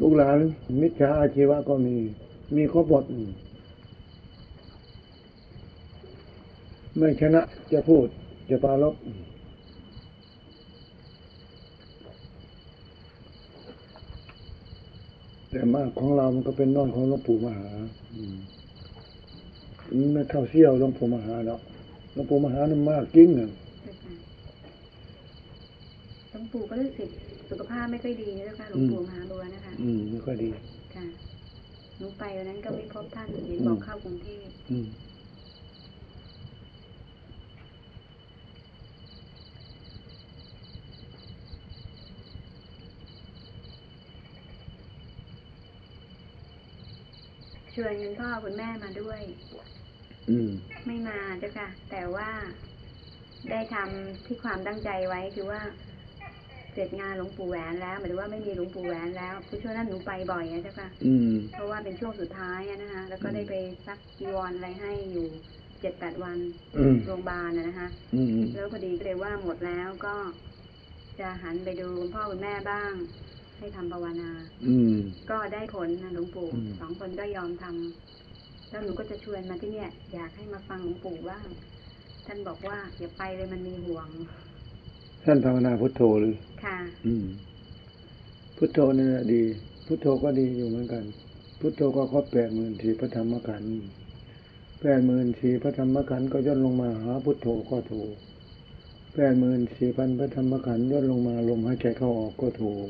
ลูกหลาน มิจฉาอาชีวะก็มี มีครบหมดไม่ชนะจะพูดจะปาลบแต่มากของเรามันก็เป็นน้องของหลวงปู่มหาอืมไม่เท่าเสี้ยวหลวงปู่มหาหรอกหลวงปู่มหานั่นมากจริงน่ะ ลวงปู่ก็รู้สึกสุขภาพไม่ค่อยดีนะคะหลวงปู่มหาบัวนะคะ อืมไม่ค่อยดี ค่ะหนูไปวันนั้นก็ไม่พบท่านเห็นบอกเข้ากรุงเทพอืมชวนคุณพ่อคุณแม่มาด้วย อืม ไม่มาเจ้าค่ะ แต่ว่าได้ทำที่ความตั้งใจไว้คือว่า เสร็จงานหลวงปู่แหวนแล้วหมายถึงว่าไม่มีหลวงปู่แหวนแล้วคือช่วงนั้นหนูไปบ่อยนะเจ้าค่ะอืมเพราะว่าเป็นช่วงสุดท้ายอะนะคะแล้วก็ได้ไปซักจีวรอะไรให้อยู่เจ็ดแปดวันอืมโรงพยาบาลนะนะคะอืมแล้วพอดีก็เลยว่าหมดแล้วก็จะหันไปดูคุณพ่อคุณแม่บ้าง ให้ทำภาวนา อืม ก็ได้ผลนะหลวงปู่อืมสองคนก็ยอมทำแล้วหนูก็จะชวนมาที่เนี่ย อยากให้มาฟังหลวงปู่บ้างท่านบอกว่าอย่าไปเลยมันมีห่วง ท่านภาวนาพุทโธหรือ ค่ะ อืม พุทโธนี่นนะดี พุทโธก็ดีอยู่เหมือนกัน พุทโธก็ครบแปดหมื่นทีพระธรรมขันธ์แปดหมื่นทีพระธรรมขันธ์ก็ย่นลงมาหาพุทโธก็ถูกแปดหมื่นสี่พันพระธรรมขันธ์ย่นลงมาลมหายใจเข้าออกก็ถูก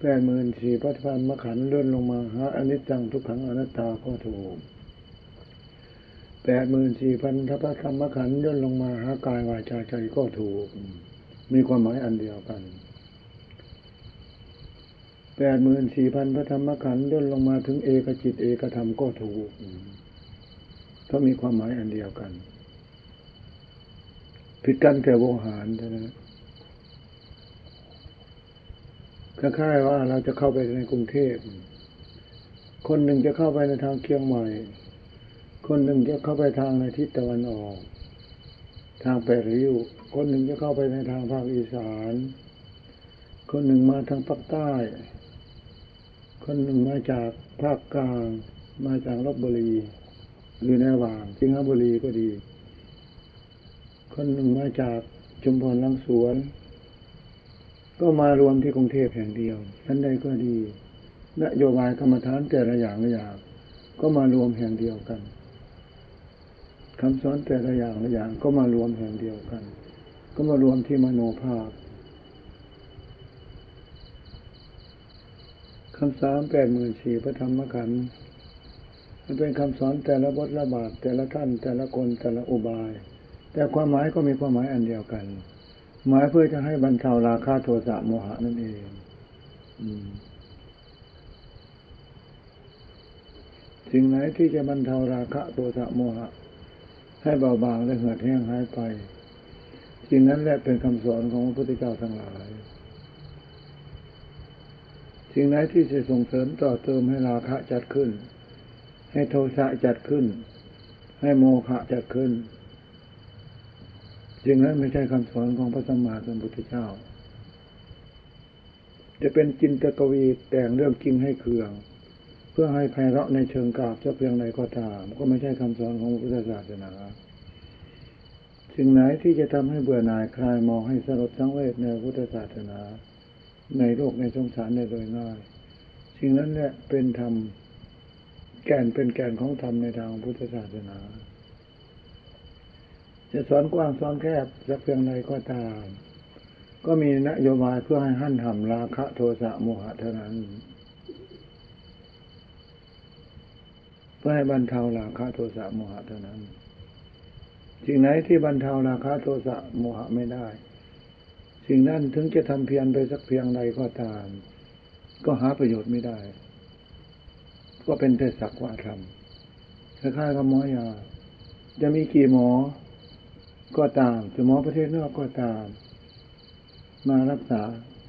แปดหมื่นสี่พระธรรมขันธ์ย่นลงมาหาอนิจจังทุกขังอนัตตาก็ถูกแปดหมื่นสี่พันพระธรรมขันธ์ย่นลงมาหากายวาจาใจก็ถูก มีความหมายอันเดียวกันแปดหมื่นสี่พันพระธรรมขันธ์ย่นลงมาถึงเอกจิตเอกธรรมก็ถูกเพราะมีความหมายอันเดียวกัน ผิดกันแต่วงหารเท่านั้นคล้ายๆว่าเราจะเข้าไปในกรุงเทพ คนหนึ่งจะเข้าไปในทางเชียงใหม่ คนหนึ่งจะเข้าไปทางในทิศตะวันออก ทางแปดริ้ว คนหนึ่งจะเข้าไปในทางภาคอีสาน คนหนึ่งมาทางภาคใต้ คนหนึ่งมาจากภาคกลาง มาจากลบบุรีหรือในว่างสิงห์บุรีก็ดี คนหนึ่งมาจากชุมพรลังสวน ก็มารวมที่กรุงเทพแห่งเดียวท่านใดก็ดีนโยบายกรรมฐานแต่ละอย่างละอย่าง ก็มารวมแห่งเดียวกันคำสอนแต่ละอย่างละอย่างก็มารวมแห่งเดียวกัน ก็มารวมที่มโนภาพคำสามแปดหมื่นสี่พระธรรมขันธ์มันเป็นคำสอนแต่ละบทละบาทแต่ละท่านแต่ละคนแต่ละอุบาย แต่ความหมายก็มีความหมายอันเดียวกัน หมายเพื่อจะให้บรรเทาราคะโทสะโมหะนั่นเองอสิ่งไหนที่จะบรรเทาราคะโทสะโมหะ ให้เบาบางและเหือดแห้งหายไป สิ่งนั้นแหละเป็นคำสอนของพระพุทธเจ้าทั้งหลาย สิ่งไหนที่จะส่งเสริมต่อเติมให้ราคะจัดขึ้น ให้โทสะจัดขึ้น ให้โมฆะจัดขึ้น สิ่งนั้นไม่ใช่คำสอนของพระสัมมาสัมพุทธเจ้า จะเป็นจินตกวีแต่งเรื่องจริงให้เคือง เพื่อให้ไพเราะในเชิงกราบจะเพียงใดก็ตาม ก็ไม่ใช่คำสอนของพระพุทธศาสนา สิ่งไหนที่จะทำให้เบื่อหน่ายคลายมองให้สลดสังเวชในพุทธศาสนา ในโลกในสงสารได้โดยง่าย สิ่งนั้นแหละเป็นธรรมแก่นเป็นแก่นของธรรมในทางพุทธศาสนา จะสอนกว้างสอนแคบสักเพียงใดก็ตาม ก็มีนโยบายเพื่อให้หั่นทำราคะโทสะโมหะเท่านั้นเพื่อให้บรรเทาราคะโทสะโมหะเท่านั้น สิ่งไหนที่บรรเทาราคะโทสะโมหะไม่ได้ สิ่งนั้นถึงจะทำเพียรไปสักเพียงใดก็ตาม ก็หาประโยชน์ไม่ได้ ก็เป็นแต่สักว่าทำคล้ายๆกับหมอยา จะมีกี่หมอ ก็ตามจะหมอประเทศนอกก็ตาม มารักษา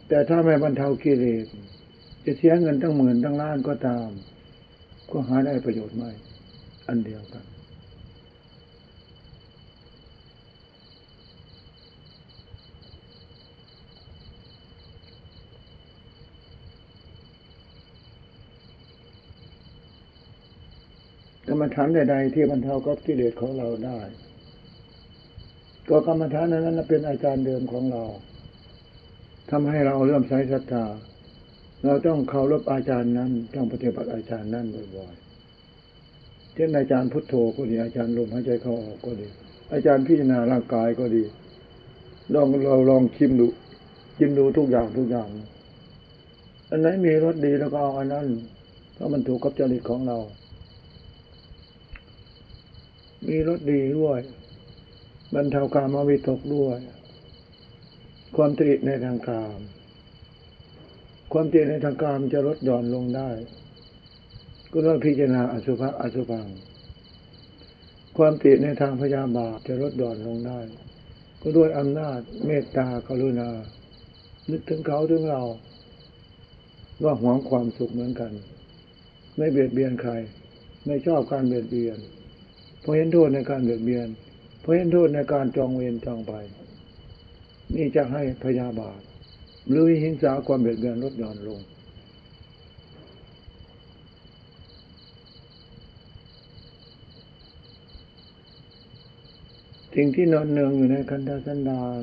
แต่ถ้าไม่บรรเทากิเลสจะเสียเงินตั้งหมื่นตั้งล้านก็ตาม ก็หาได้ประโยชน์ไม่ อันเดียวกัน กรรมฐานใดๆที่บรรเทากับกิเลสของเราได้ ก็กรรมฐานนั้นเป็นอาจารย์เดิมของเราทำให้เราเริ่มใช้ศรัทธาเราต้องเคารพอาจารย์นั้นต้องปฏิบัติอาจารย์นั้นบ่อยๆเช่นอาจารย์พุทโธก็ดีอาจารย์ลมหายใจเข้าออกก็ดี อาจารย์พิจารณาร่างกายก็ดีลองเราลองชิมดูชิมดูทุกอย่างทุกอย่าง อันไหนมีรสดีแล้วก็เอาอันนั้นเพราะมันถูกกับจริตของเรา มีรสดีด้วย บรรเทากามวิตกด้วย ความตริในทางกาม ความตริในทางกามจะลดหย่อนลงได้ก็ต้องพิจารณาอสุภะอสุพัง ความติในทางพยาบาทจะลดหย่อนลงได้ ก็ด้วยอำนาจเมตตากรุณา นึกถึงเขาถึงเราว่าหวงความสุขเหมือนกัน ไม่เบียดเบียนใคร ไม่ชอบการเบียดเบียน ราะเห็นโทษในการเบียดเบียน เพราะเห็นโทษในการจองเวรจองไปนี่จะให้พยาบาท หรือหิงสาความเบียดเบียนลดหย่อนลง สิ่งที่นอนเนืองอยู่ในคันธสันดาน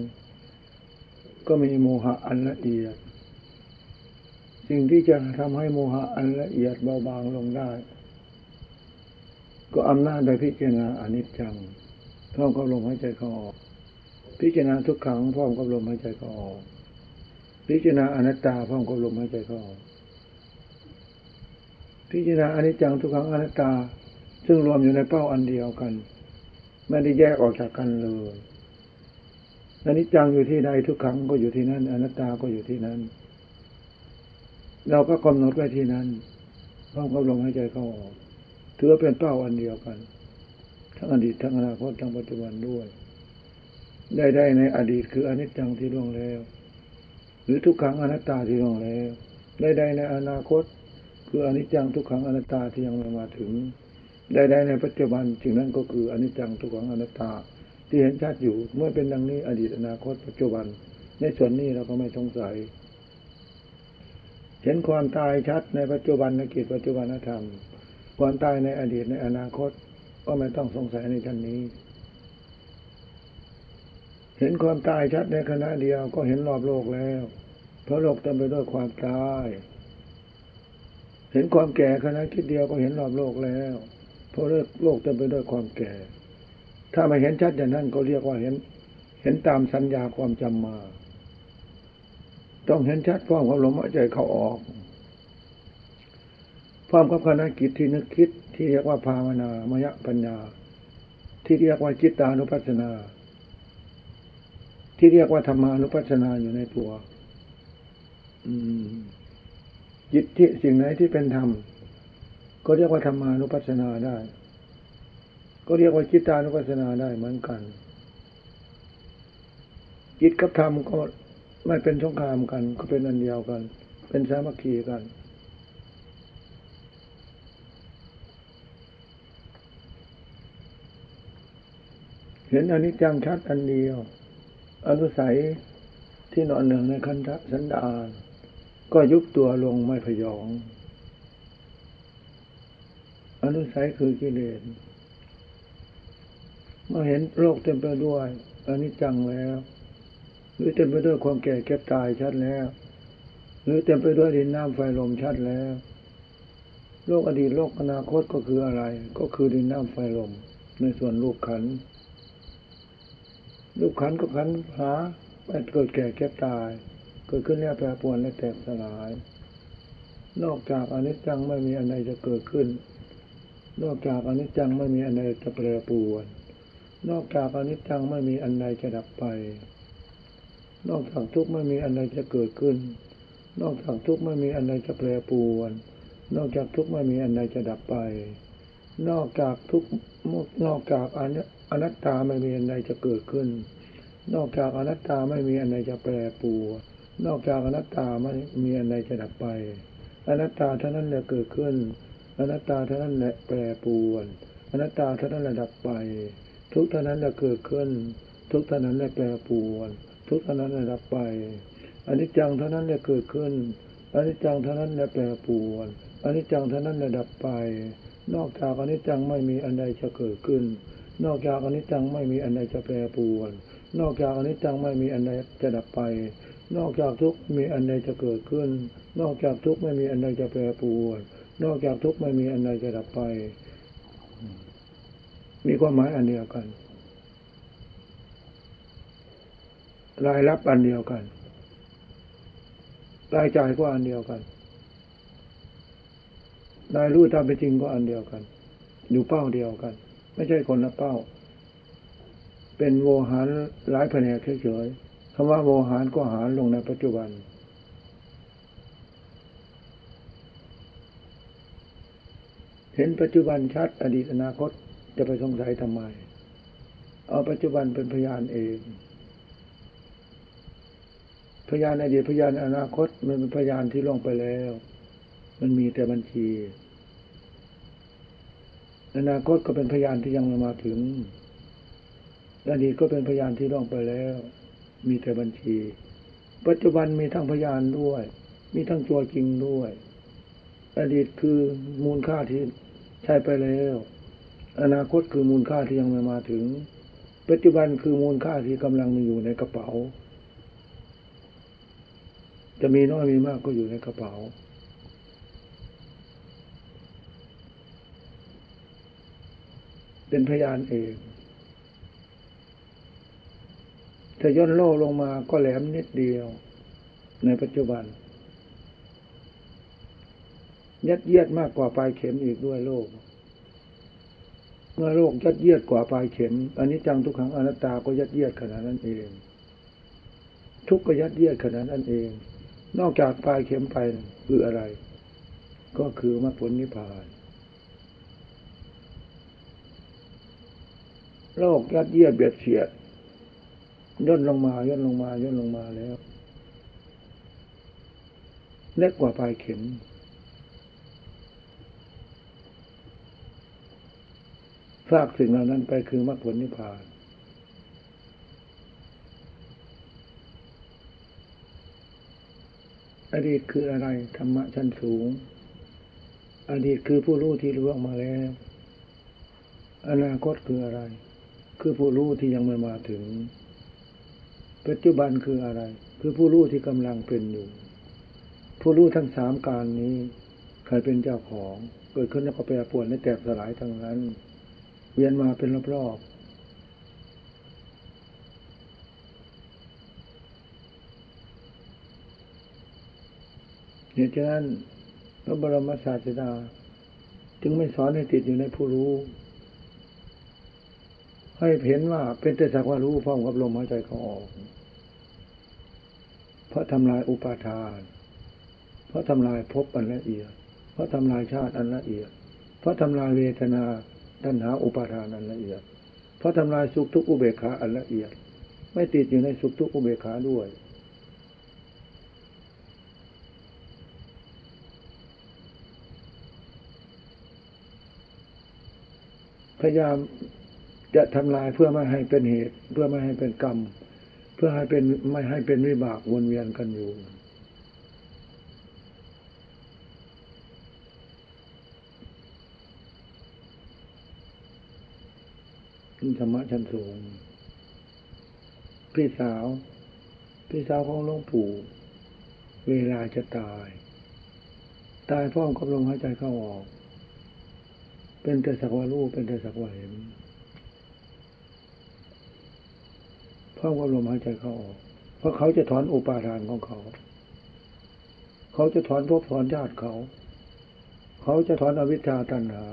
ก็มีโมหะอันละเอียด สิ่งที่จะทำให้โมหะอันละเอียดเบาบางลงได้ ก็อำนาจโดยพิจารณาอนิจจังพร้อมกับลมหายใจเข้าออก พิจารณาทุกขังพร้อมกับลมหายใจเข้าออกพิจารณาอนัตตาพร้อมกับลมหายใจเข้าออกพิจารณาอนิจจังทุกขังอนัตตา ซึ่งรวมอยู่ในเป้าอันเดียวกัน ไม่ได้แยกออกจากกันเลยอนิจจังอยู่ที่ใดทุกขังก็อยู่ที่นั่น อนัตตาก็อยู่ที่นั้น เราก็กำหนดไว้ที่นั้นพร้อมกับลมหายใจเข้าออก ถือว่าเป็นเป้าอันเดียวกัน ทั้งอดีตทั้งอนาคตทั้งปัจจุบันด้วย ได้ได้ในอดีตคืออนิจจังที่ล่วงแล้ว หรือทุกขังอนัตตาที่ล่วงแล้ว ได้ได้ในอนาคต คืออนิจจังทุกขังอนัตตาที่ยังไม่มาถึง ได้ได้ในปัจจุบันสิ่งนั้นก็คืออนิจจังทุกขังอนัตตา ที่เห็นชัดอยู่เมื่อเป็นดังนี้อดีตอนาคต ปัจจุบัน ในส่วนนี้เราก็ไม่สงสัยเห็นความตายชัดในปัจจุบันในกิจปัจจุบันธรรม ความตายในอดีตในอนาคต ก็ไม่ต้องสงสัยในชั้นนี้ เห็นความตายชัดในขณะเดียวก็เห็นรอบโลกแล้ว เพราะโลกเต็มไปด้วยความตาย เห็นความแก่ขณะคิดเดียวก็เห็นรอบโลกแล้ว เพราะโลกเต็มไปด้วยความแก่ ถ้าไม่เห็นชัดอย่างนั้นก็เรียกว่าเห็น เห็นตามสัญญาความจำมา ต้องเห็นชัดพร้อมกับลมหายใจเข้าออก พร้อมกับคณะกิจที่นึกคิดที่เรียกว่าภาวนามยปัญญา ที่เรียกว่าจิตตานุปัสสนา ที่เรียกว่าธรรมานุปัสสนาอยู่ในตัว อืมจิตที่สิ่งไหนที่เป็นธรรมก็เรียกว่าธรรมานุปัสสนาได้ ก็เรียกว่าจิตตานุปัสสนาได้เหมือนกัน จิตกับธรรมก็ไม่เป็นสงครามกัน ก็เป็นอันเดียวกัน เป็นสามัคคีกัน เห็นอนิจจังชัดอันเดียวอนุสัยที่นอนหนึ่งในคันธสันดาน ก็ยุบตัวลงไม่พยอง อนุสัยคือกิเลสเมื่อเห็นโลกเต็มไปด้วยอนิจจังแล้ว หรือเต็มไปด้วยความแก่เก็บตายชัดแล้ว หรือเต็มไปด้วยดินน้ำไฟลมชัดแล้ว โลกอดีตโลกอนาคตก็คืออะไร ก็คือดินน้ำไฟลมในส่วนรูปขันธ์ รูปขันก็ขันหาไปเกิดแก่เก็บตาย เกิดขึ้นแล้วแปรปรวนและแตกสลาย นอกจากอนิจจังไม่มีอันใดจะเกิดขึ้น นอกจากอนิจจังไม่มีอันใดจะแปรปรวน นอกจากอนิจจังไม่มีอันใดจะดับไป นอกจากทุกข์ไม่มีอันใดจะเกิดขึ้น นอกจากทุกข์ไม่มีอันใดจะแปรปรวน นอกจากทุกข์ไม่มีอันใดจะดับไป นอกจากทุกข์นอกจากอนั อนัตตาไม่มีอันใดจะเกิดขึ้น นอกจากอนัตตาไม่มีอันใดจะแปรปรวนนอกจากอนัตตาไม่มีอันใดจะดับไป อนัตตาเท่านั้นแหละเกิดขึ้น อนัตตาเท่านั้นแหละแปรปรวนอนัตตาเท่านั้นแหละดับไป ทุกเท่านั้นแหละเกิดขึ้น ทุกเท่านั้นแหละแปรปรวน ทุกเท่านั้นแหละดับไปอนิจจังเท่านั้นแหละเกิดขึ้นอนิจจังเท่านั้นแหละแปรปรวนอนิจจังเท่านั้นแหละดับไป นอกจากอนิจจังไม่มีอันใดจะเกิดขึ้น นอกจากอนิจจังไม่มีอันใดจะแปรปรวน นอกจากอนิจจังไม่มีอันใดจะดับไป นอกจากทุกข์มีอันใดจะเกิดขึ้น นอกจากทุกข์ไม่มีอันใดจะแปรปรวน นอกจากทุกข์ไม่มีอันใดจะดับไป มีความหมายอันเดียวกัน รายรับอันเดียวกัน รายจ่ายก็อันเดียวกัน รายรู้ตามเป็นจริงก็อันเดียวกัน อยู่เป้าเดียวกัน ไม่ใช่คนละเป้า เป็นโวหารหลายแผนกเฉยๆคำว่าโวหารก็หารลงในปัจจุบัน เห็นปัจจุบันชัดอดีตอนาคตจะไปสงสัยทำไม เอาปัจจุบันเป็นพยานเอง พยานอดีตพยานอนาคตมันเป็นพยานที่ล่วงไปแล้ว มันมีแต่บัญชี อนาคตก็เป็นพยานที่ยังไม่มาถึงอดีตก็เป็นพยานที่ล่วงไปแล้ว มีแต่บัญชี ปัจจุบันมีทั้งพยานด้วย มีทั้งตัวจริงด้วย อดีตคือมูลค่าที่ใช้ไปแล้ว อนาคตคือมูลค่าที่ยังไม่มาถึง ปัจจุบันคือมูลค่าที่กำลังมีอยู่ในกระเป๋า จะมีน้อยมีมากก็อยู่ในกระเป๋า เป็นพยานเองถ้าย่นโล่ลงมาก็แหลมนิดเดียว ในปัจจุบัน ยัดเยียดมากกว่าปลายเข็มอีกด้วยโลก เมื่อโลกยัดเยียดกว่าปลายเข็มอันนี้จังทุกขังอนัตตาก็ยัดเยียดขนาดนั้นเอง ทุกข์ก็ยัดเยียดขนาดนั้นเอง นอกจากปลายเข็มไปคืออะไร ก็คือมรรคผลนิพพาน โลกยัดเยียดเบียดเสียดย่นลงมาย่นลงมาย่นลงมาแล้วเล็กกว่าปลายเข็ม ฝากสิ่งเหล่านั้นไปคือมรรคผลนิพพาน อดีตคืออะไรธรรมะชั้นสูง อดีตคือผู้รู้ที่รู้ออกมาแล้ว อนาคตคืออะไร คือผู้รู้ที่ยังไม่มาถึง ปัจจุบันคืออะไร คือผู้รู้ที่กำลังเป็นอยู่ ผู้รู้ทั้งสามการนี้ ใครเป็นเจ้าของ เกิดขึ้นแล้วก็แปรปรวนและแตกสลายทั้งนั้น เวียนมาเป็นรอบๆเหตุฉะนั้นพระบรมศาสดา จึงไม่สอนให้ติดอยู่ในผู้รู้ ให้เห็นว่าเป็นแต่สักว่ารู้พร้อมกับลมหายใจเขาออก เพราะทำลายอุปาทาน เพราะทำลายภพอันละเอียด เพราะทำลายชาติอันละเอียด เพราะทำลายเวทนาตัณหาอุปาทานอันละเอียด เพราะทำลายสุขทุกข์อุเบกขาอันละเอียด ไม่ติดอยู่ในสุขทุกข์อุเบกขาด้วยพยายาม จะทำลายเพื่อไม่ให้เป็นเหตุ เพื่อไม่ให้เป็นกรรม เพื่อให้เป็นไม่ให้เป็นวิบากวนเวียนกันอยู่ ธรรมะชั้นสูง พี่สาว พี่สาวของหลวงปู่เวลาจะตาย ตายพร้อมกับลมหายใจเข้าออก เป็นแต่สักว่ารู้เป็นแต่สักว่าเห็น พร้อมกับลมหายใจเข้าออก เพราะเขาจะถอนอุปาทานของเขา เขาจะถอนภพถอนญาติเขา เขาจะถอนอวิชชาตัณหา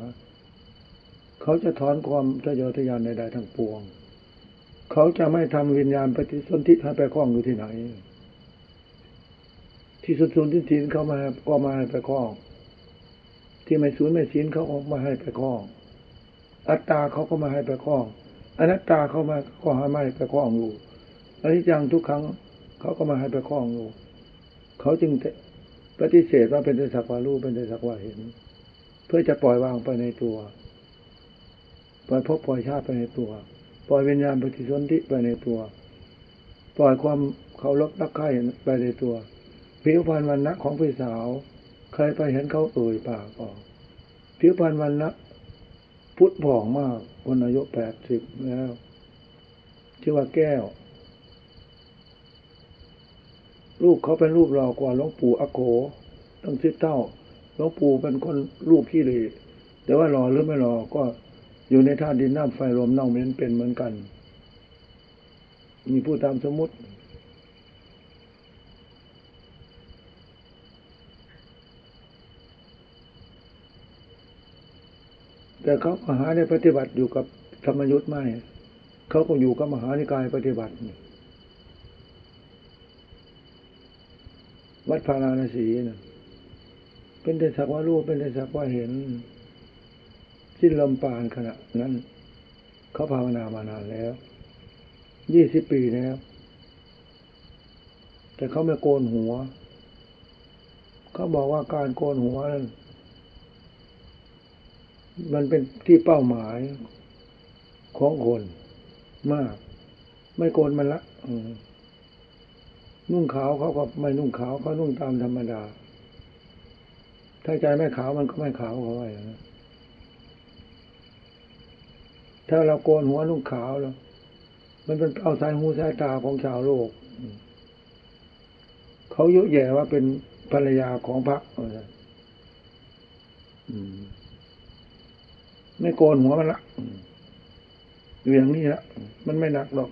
เขาจะถอนความทะเยอทะยานใดๆทั้งปวง เขาจะไม่ทำวิญญาณปฏิสนธิให้ไปคล้องอยู่ที่ไหน ที่สุดสุนที่ศีลเขามาก็มาให้ไปคล้อง ที่ไม่สูญไม่ศีลเขาออกมาให้ไปคล้อง อัตตาเขาก็มาให้ไปคล้อง อนัตตาเข้ามาก็หาไม่ไปคล้องอยู่อันนี้จังทุกครั้งเขาก็มาให้ไปคล้องอยู่เขาจึงปฏิเสธว่าเป็นแต่สักว่ารู้เป็นแต่สักว่าเห็น เพื่อจะปล่อยวางไปในตัว ปล่อยภพปล่อยชาติไปในตัว ปล่อยวิญญาณปฏิสนธิไปในตัว ปล่อยความเคารพรักใคร่ไปในตัวผิวพรรณวันนักของพี่สาว ใครไปเห็นเขาเอ่ยปากออกผิวพรรณวันละ พุทธผ่องมากคนอายุแปดสิบแล้ว ชื่อว่าแก้ว รูปเขาเป็นรูปหล่อกว่าหลวงปู่อโกตั้งสิบเท่าหลวงปู่เป็นคนรูปขี้เหร่แต่ว่าหล่อหรือไม่หล่อก็อยู่ในธาตุดินน้ำไฟลมเน่าเหม็นเป็นเหมือนกัน มีผู้ตามสมมติ แต่เขามหาได้ปฏิบัติอยู่กับธรรมยุทธ์ไม่เขาก็อยู่กับมหานิกายปฏิบัติวัดพาราณสีนะเป็นแต่สักว่ารู้เป็นแต่สักว่าเห็นสิ้นลมปานขณะนั้นเขาภาวนามานานแล้วยี่สิบปีแล้ว แต่เขาไม่โกนหัว เขาบอกว่าการโกนหัวนั้น มันเป็นที่เป้าหมายของคนมาก ไม่โกนมันละนุ่งขาวเขาก็ไม่นุ่งขาวเขานุ่งตามธรรมดา ถ้าใจไม่ขาวมันก็ไม่ขาวเขาไว้อย่างนั้นถ้าเราโกนหัวนุ่งขาวแล้ว มันเป็นเอาสายหูสายตาของชาวโลกเขาเยอะแย่ว่าเป็นภรรยาของพระอืม ไม่โกนหัวมันละอยู่อย่างนี้ละมันไม่หนักหรอก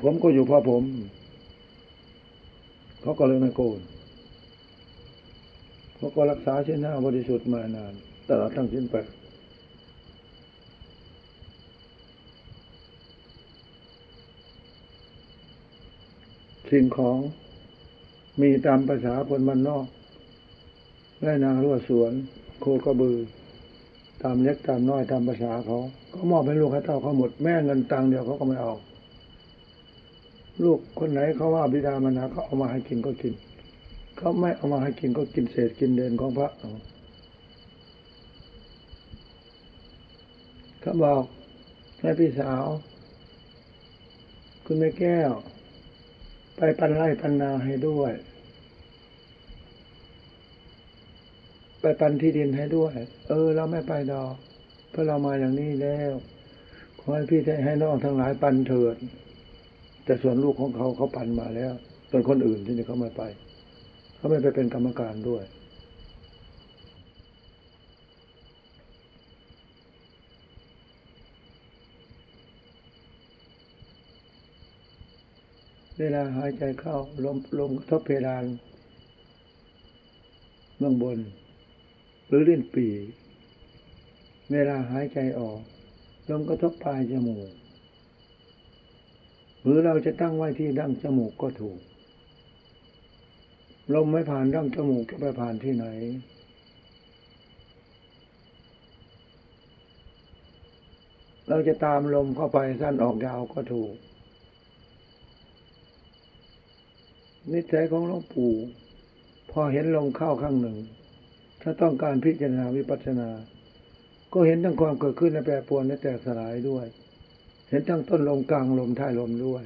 ผมก็อยู่เพ่อผม เขาก็เลยไม่โกนเขาก็รักษาเส้นหน้าบริสุทธิ์มานานตลอดทั้งสิ้นไปสิ่งของมีตามภาษาคนมันนอกไร่นารั่วสวน โคกระบือ ตามเล็กตามน้อยตามภาษาเขาเขามอบให้ลูกให้เต้าเขาหมดแม่เงินตังเดียวเขาก็ไม่เอา ลูกคนไหนเขาว่าบิดามารดาเขาเอามาให้กินก็กินเขาไม่เอามาให้กินก็กินเศษกินเด่นของพระเขาบอกให้พี่สาว คุณแม่แก้ว ไปปันไร่ปันนาให้ด้วย ไปปันที่ดินให้ด้วย เออ เราไม่ไปดอก เพราะเรามาอย่างนี้แล้ว ขอให้พี่ได้ให้น้องทั้งหลายปันเถิด แต่ส่วนลูกของเขาเขาปันมาแล้ว ส่วนคนอื่นที่นี่เขาไม่ไป เขาไม่ไปเป็นกรรมการด้วยเวลาหายใจเข้าลมลมทบเพดานเบื้องบน หรือลิ้นปี เวลาหายใจออกลมกระทบปลายจมูก หรือเราจะตั้งไว้ที่ดั้งจมูกก็ถูก ลมไม่ผ่านดั้งจมูกจะไปผ่านที่ไหน เราจะตามลมเข้าไปสั้นออกยาวก็ถูก นิสัยของหลวงปู่พอเห็นลมเข้าข้างหนึ่ง ถ้าต้องการพิจารณาวิปัสสนา ก็เห็นทั้งความเกิดขึ้นและแปรปรวนและแตกสลายด้วย เห็นทั้งต้นลมกลางลมท้ายลมด้วย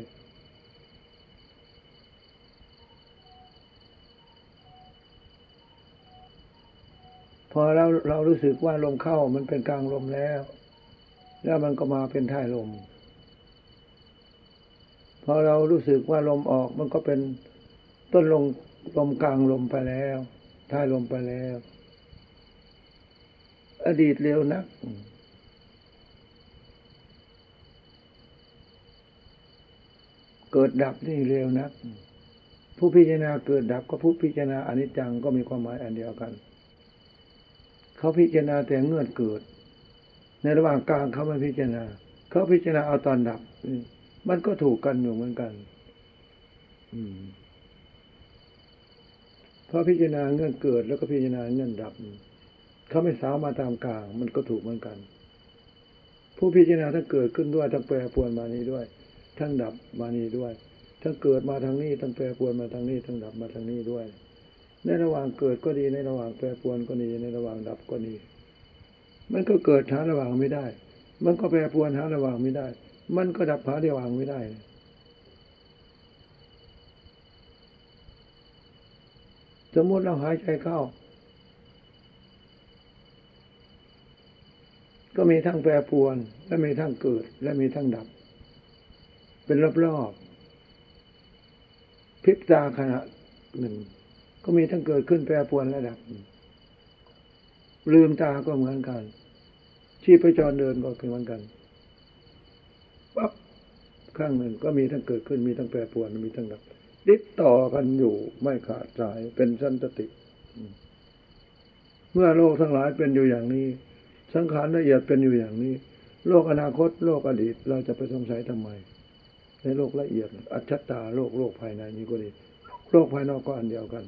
พอเราเรารู้สึกว่าลมเข้ามันเป็นกลางลมแล้ว แล้วมันก็มาเป็นท้ายลม พอเรารู้สึกว่าลมออกมันก็เป็นต้นลมลมกลางลมไปแล้วท้ายลมไปแล้ว อดีตเร็วนัก เกิดดับนี่เร็วนัก ผู้พิจารณาเกิดดับก็ผู้พิจารณาอนิจจังก็มีความหมายอันเดียวกัน เขาพิจารณาแต่เงื่อนเกิด ในระหว่างกลางเขาไม่พิจารณา เขาพิจารณาเอาตอนดับ มันก็ถูกกันอยู่เหมือนกัน อืมเพราะพิจารณาเงื่อนเกิดแล้วก็พิจารณาเงื่อนดับ เขาไม่สาวมาตามกลาง มันก็ถูกเหมือนกัน ผู้พิจารณาทั้งเกิดขึ้นด้วยทั้งแปรปวนมานี้ด้วย ทั้งดับมานี้ด้วยทั้งเกิดมาทางนี้ทั้งแปรปวนมาทางนี้ทั้งดับมาทางนี้ด้วย ในระหว่างเกิดก็ดีในระหว่างแปรปวนก็ดีในระหว่างดับก็ดี มันก็เกิดหาระหว่างไม่ได้ มันก็แปรปวนหาระหว่างไม่ได้ มันก็ดับหาระหว่างไม่ได้สมมติเราหายใจเข้า ก็มีทั้งแปรปวน และมีทั้งเกิด และมีทั้งดับ เป็นรอบๆพริบตาขณะหนึ่ง ก็มีทั้งเกิดขึ้นแปรปวนและดับ ลืมตาก็เหมือนกัน ชีพจรเดินก็เหมือนกันปั๊บข้างหนึ่งก็มีทั้งเกิดขึ้นมีทั้งแปรปวนมีทั้งดับติดต่อกันอยู่ไม่ขาดสายเป็นสันติ เมื่อโลกทั้งหลายเป็นอยู่อย่างนี้ สังขารละเอียดเป็นอยู่อย่างนี้ โลกอนาคต โลกอดีต เราจะไปสงสัยทำไม ในโลกละเอียด อัจฉตาโลกโลกภายในนี้ก็ดี โลกภายนอกก็อันเดียวกัน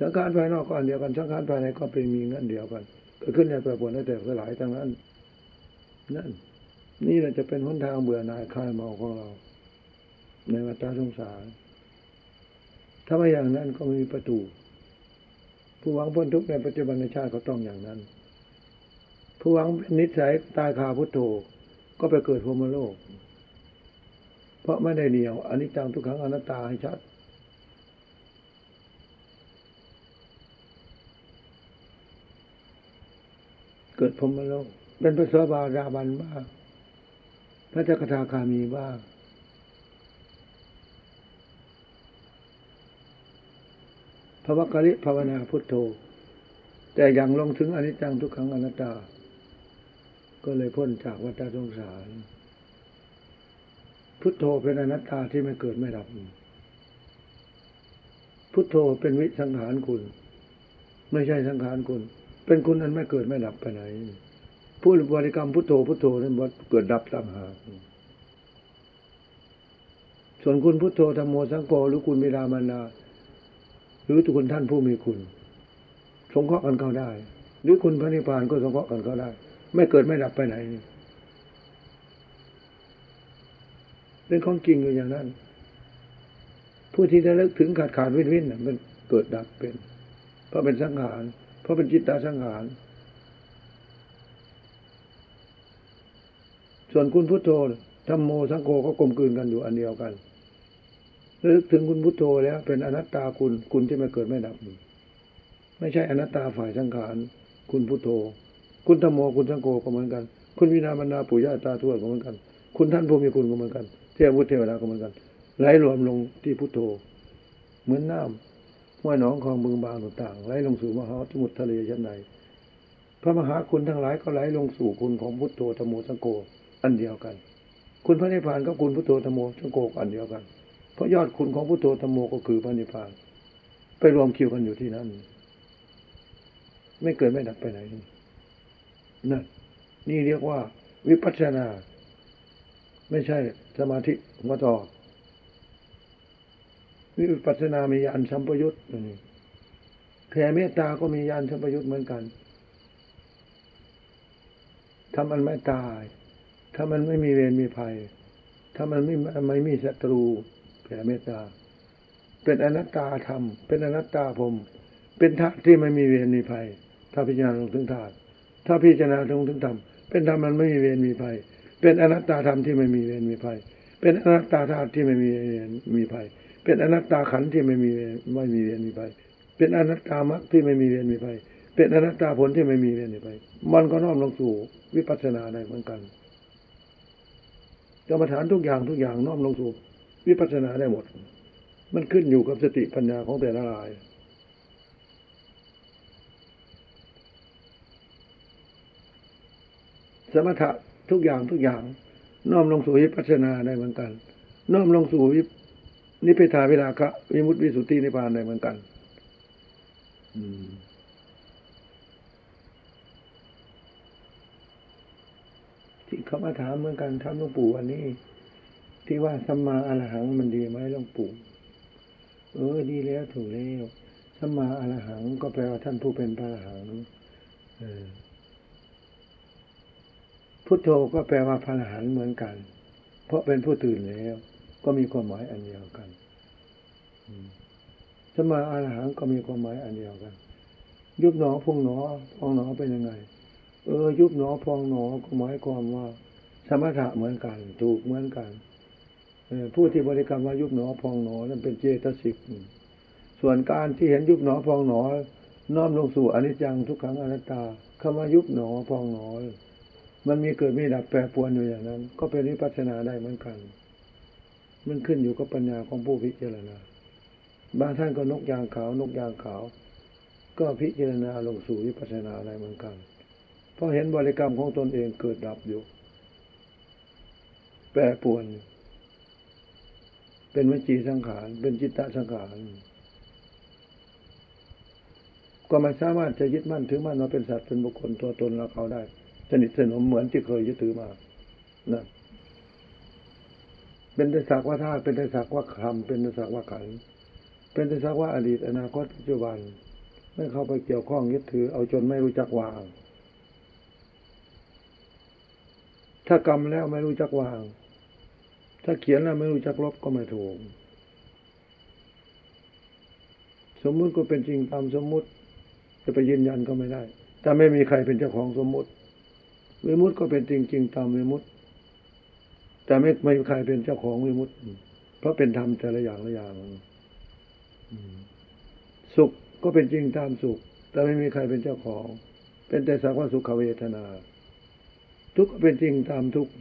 สังขารภายนอกก็อันเดียวกัน สังขารภายในก็เป็นมีเงื่อนเดียวกันเกิดขึ้นในปรปรวนและแตกสลายทั้งนั้น นั่น นี่แหละจะเป็นหนทางเบื่อหน่ายคลายเมาของเรา ในวัฏสงสาร ถ้าไม่อย่างนั้นก็ไม่มีประตู ผู้หวังพ้นทุกข์ในปัจจุบันในชาติก็ต้องอย่างนั้น ผู้หวังเป็นนิสัยตายคาพุทโธก็ไปเกิดพรหมโลก เพราะไม่ได้เหนียวอันนี้จังทุกครั้งอนัตตาให้ชัด เกิดพรหมโลก เป็นพระสวบาราบันบ้างพระเจ้าคาคามีบ้างภวกริภาวนาพุทโธ แต่ยังลงถึงอนิจจังทุกขังอนัตตา ก็เลยพ้นจากวัฏสงสาร พุทโธเป็นอนัตตาที่ไม่เกิดไม่ดับ พุทโธเป็นวิสังขารคุณ ไม่ใช่สังขารคุณ เป็นคุณนั้นไม่เกิดไม่ดับไปไหนผู้บริกรรมพุทโธพุทโธนั้นเกิดดับตางหากส่วนคุณพุทโธธรรมโมสังโฆหรือคุณบิดามารดาหรือทุกคนท่านผู้มีคุณ สงเคราะห์กันเข้าได้ หรือคุณพระนิพพานก็สงเคราะห์กันเข้าได้ ไม่เกิดไม่ดับไปไหนเป็นของจริงอยู่อย่างนั้น ผู้ที่ได้เลิกถึงขาดขาดวินวินมันเกิดดับเป็น เพราะเป็นสังขารเพราะเป็นจิตตาสังขารส่วนคุณพุทโธธรรมโมสังโฆก็กลมกลืนกันอยู่อันเดียวกันระลึกถึงคุณพุทโธแล้วเป็นอนัตตาคุณคุณที่ไม่เกิดไม่ดับ ไม่ใช่อนัตตาฝ่ายสังขาร คุณพุทโธ คุณธรรมโมคุณสังโฆก็เหมือนกัน คุณวินาบรรดาปู่ย่าตาทวดก็เหมือนกัน คุณท่านผู้มีคุณก็เหมือนกันเทพบุตรเทวดาก็เหมือนกันไหลรวมลงที่พุทโธ เหมือนน้ำห้วยหนองคลองบึงบางต่างๆไหลลงสู่มหาสมุทรทะเลชั้นใดพระมหาคุณทั้งหลายก็ไหลลงสู่คุณของพุทโธธรรมโมสังโฆอันเดียวกัน คุณพระนิพพานก็คุณพุทโธธรรมโมสังโฆอันเดียวกัน เพราะยอดคุณของพุทโธธรรมโมก็คือพระนิพพาน ไปรวมคิวกันอยู่ที่นั่น ไม่เกิดไม่ดับไปไหน นั่นนี่เรียกว่า วิปัสสนา ไม่ใช่สมาธิหัวต่อวิปัสสนามียานสัมปยุตนี่แผ่เมตตาก็มียานสัมปยุตเหมือนกันถ้ามันไม่ตาย ถ้ามันไม่มีเวรมีภัย ถ้ามันไม่ไม่มีศัตรู แผ่เมตตา เป็นอนัตตาธรรม เป็นอนัตตาผมเป็นธาตุที่ไม่มีเวรมีภัย ถ้าพิจารณาลงถึงธาตุ ถ้าพิจารณาลงถึงธรรมเป็นธรรมมันไม่มีเวรมีภัย เป็นอนัตตาธรรมที่ไม่มีเวรมีภัย เป็นอนัตตาธาตุที่ไม่มีเวรมีภัย เป็นอนัตตาขันธ์ที่ไม่มีเวรไม่มีเวรมีภัย เป็นอนัตตามรรคที่ไม่มีเวรมีภัย เป็นอนัตตาผลที่ไม่มีเวรมีภัย มันก็น้อมลงสู่วิปัสสนาได้เหมือนกันกรรมฐานทุกอย่างทุกอย่างน้อมลงสู่วิปัสสนาได้หมด มันขึ้นอยู่กับสติปัญญาของแต่ละราย สมถะทุกอย่างทุกอย่าง น้อมลงสู่วิปัสสนาได้เหมือนกัน น้อมลงสู่วินิพพทาวิราคะวิมุตติวิสุทธินิพพานได้เหมือนกัน อืมที่เขามาถามเหมือนกันถามหลวงปู่วันนี้ ที่ว่าสัมมาอรหังมันดีไหมหลวงปู่ เออดีแล้วถูกแล้วสัมมาอรหังก็แปลว่าท่านผู้เป็นพระอรหังเออ พุทโธก็แปลว่าพระอรหันต์เหมือนกัน เพราะเป็นผู้ตื่นแล้ว ก็มีความหมายอันเดียวกันสมาอรหังก็มีความหมายอันเดียวกัน ยุบหนอพุ่งหนอพองหนอเป็นยังไง เออ ยุบหนอพองหนอก็หมายความว่า สมถะเหมือนกัน ถูกเหมือนกันผู้ที่บริกรรมว่ายุบหนอพองหนอนั้นเป็นเจตสิกส่วนการที่เห็นยุบหนอพองหนอน้อมลงสู่อนิจจังทุกขังอนัตตาคำว่ายุบหนอพองหนอ มันมีเกิดมีดับแปรปรวนอยู่อย่างนั้น ก็เป็นวิปัสสนาได้เหมือนกัน มันขึ้นอยู่กับปัญญาของผู้พิจารณา บางท่านก็นกยางขาว นกยางขาว ก็พิจารณาลงสู่วิปัสสนาได้เหมือนกัน เพราะเห็นบริกรรมของตนเองเกิดดับอยู่ แปรปรวน เป็นวจีสังขาร เป็นจิตตสังขารก็ไม่สามารถจะยึดมั่นถือมั่นว่าเป็นสัตว์เป็นบุคคลตัวตนเราเขาได้ สนิทสนมเหมือนที่เคยยึดถือมานะเป็นแต่สักว่าธาตุเป็นแต่สักว่าคำเป็นแต่สักว่าขัน เป็นแต่สักว่าอดีต อนาคตปัจจุบัน ไม่เข้าไปเกี่ยวข้องยึดถือ เอาจนไม่รู้จักวาง ถ้ากรรมแล้วไม่รู้จักวาง ถ้าเขียนแล้วไม่รู้จักลบก็ไม่ถูก สมมุติก็เป็นจริงตามสมมุติ จะไปยืนยันก็ไม่ได้ถ้าไม่มีใครเป็นเจ้าของสมมุติ วิมุตก็เป็นจริงจริงตามวิมุตแต่ไม่ไม่มีใครเป็นเจ้าของวิมุตเพราะเป็นธรรมแต่ละอย่างละอย่างสุขก็เป็นจริงตามสุข แต่ไม่มีใครเป็นเจ้าของ เป็นแต่สักว่าสุขเวทนา ทุกข์ก็เป็นจริงตามทุกข์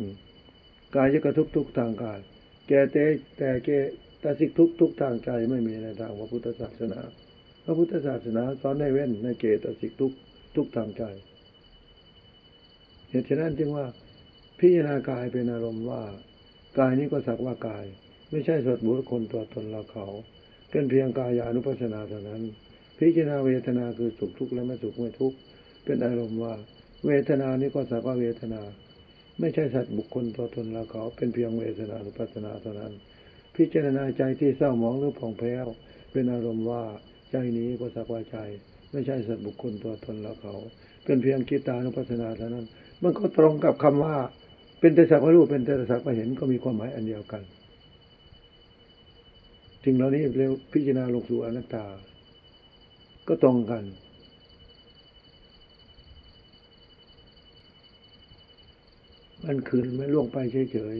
กายก็ทุกทุกทางกายแก่แต่แต่แก่แต่สิกทุกทุกทางใจไม่มีในทางพระพุทธศาสนา พระพุทธศาสนาสอนให้เว้นในเกตสิกทุกทุกทางใจ เหตุฉะนั้นจึงว่าพิจารณากายเป็นอารมณ์ว่ากายนี้ก็สักว่ากาย ไม่ใช่สัตว์บุคคลตัวตนเราเขาเป็นเพียงกายานุปัสสนาเท่านั้น พิจารณาเวทนาคือสุขทุกข์และไม่สุขไม่ทุกข์เป็นอารมณ์ว่า เวทนานี้ก็สักว่าเวทนา ไม่ใช่สัตว์บุคคลตัวตนเราเขา เป็นเพียงเวทนานุปัสสนาเท่านั้น พิจารณาใจที่เศร้าหมองหรือผ่องแผ้วเป็นอารมณ์ว่าใจนี้ก็สักว่าใจ ไม่ใช่สัตว์บุคคลตัวตนเราเขา เป็นเพียงกิตานุปัสสนาเท่านั้น มันก็ตรงกับคำว่า เป็นแต่สักว่ารู้เป็นแต่สักว่าเห็นก็มีความหมายอันเดียวกันสิ่งเหล่านี้เร็วพิจารณาลงสู่อนัตตา ก็ตรงกัน มันคืนไม่ล่วงไปเฉย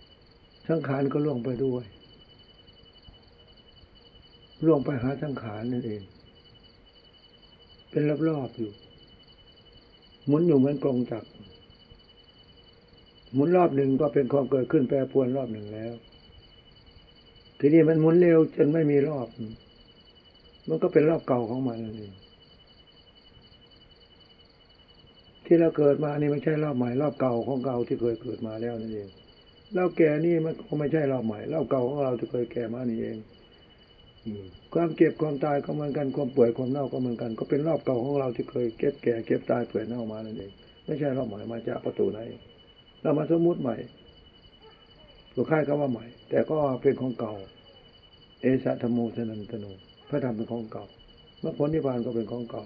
ๆสังขารก็ล่วงไปด้วยล่วงไปหาสังขารนั่นเอง เป็นรอบๆอยู่ หมุนอยู่เหมือนกลองจักรหมุนรอบหนึ่งก็เป็นความเกิดขึ้นแปรปวนรอบหนึ่งแล้ว ทีนี้มันหมุนเร็วจนไม่มีรอบ มันก็เป็นรอบเก่าของมันนั่นเองที่เราเกิดมานี่ไม่ใช่รอบใหม่รอบเก่าของเก่าที่เคยเกิดมาแล้วนั่นเองเราแก่นี่มันก็ไม่ใช่รอบใหม่รอบเก่าของเราที่เคยแก่มานี่เอง ความเก็บความตายก็เหมือนกันความป่วยความเน่าก็เหมือนกัน ก็เป็นรอบเก่าของเราที่เคยเก็บแก่เก็บตายเปื่อยเน่ามานั่นเองไม่ใช่รอบใหม่มาจากประตูไหนเรามาสมมุติใหม่ก็ค่ายก็ว่าใหม่ แต่ก็เป็นของเก่า เอสะธรรมูสนันตโนพระธรรมเป็นของเก่ามรรคผลนิพพานก็เป็นของเก่า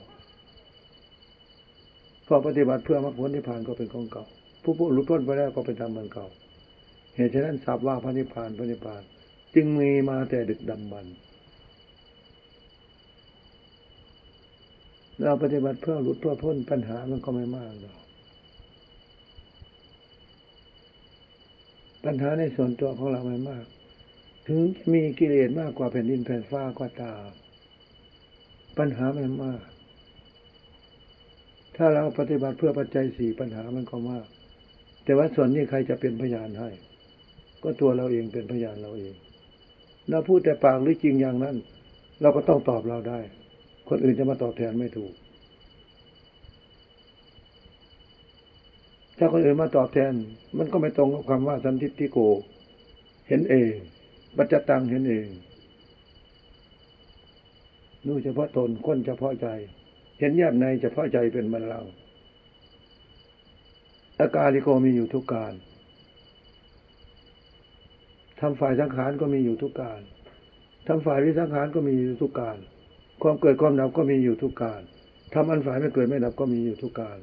พอปฏิบัติเพื่อมรรคผลนิพพานก็เป็นของเก่า ผู้ผู้หลุดพ้นไปแล้วก็เป็นธรรมเหมือนเก่า เหตุฉะนั้นทราบว่าพระนิพพานพระนิพพาน จึงมีมาแต่ดึกดำบรรพ์ เราปฏิบัติเพื่อหลุดเพื่อพ้นปัญหามันก็ไม่มากหรอกปัญหาในส่วนตัวของเราไม่มาก ถึงจะมีกิเลสมากกว่าแผ่นดินแผ่นฟ้าก็ตามปัญหาไม่มาก ถ้าเราปฏิบัติเพื่อปัจจัยสี่ปัญหามันก็มาก แต่ว่าส่วนนี้ใครจะเป็นพยานให้ ก็ตัวเราเองเป็นพยานเราเอง เราพูดแต่ปากหรือจริงอย่างนั้น เราก็ต้องตอบเราได้ คนอื่นจะมาตอบแทนไม่ถูก ถ้าคนอื่นมาตอบแทน มันก็ไม่ตรงกับคำว่าสันทิฏฐิโก เห็นเองบัจจตังเห็นเองรู้เฉพาะตนคนเฉพาะใจ เห็นแยบในเฉพาะใจเป็นมันเราอาการลิโกมีอยู่ทุกการทำฝ่ายสังขารก็มีอยู่ทุกการทำฝ่ายวิสังขารก็มีอยู่ทุกการ ความเกิดความดับก็มีอยู่ทุกการทำอันฝ่ายไม่เกิดไม่ดับก็มีอยู่ทุกการ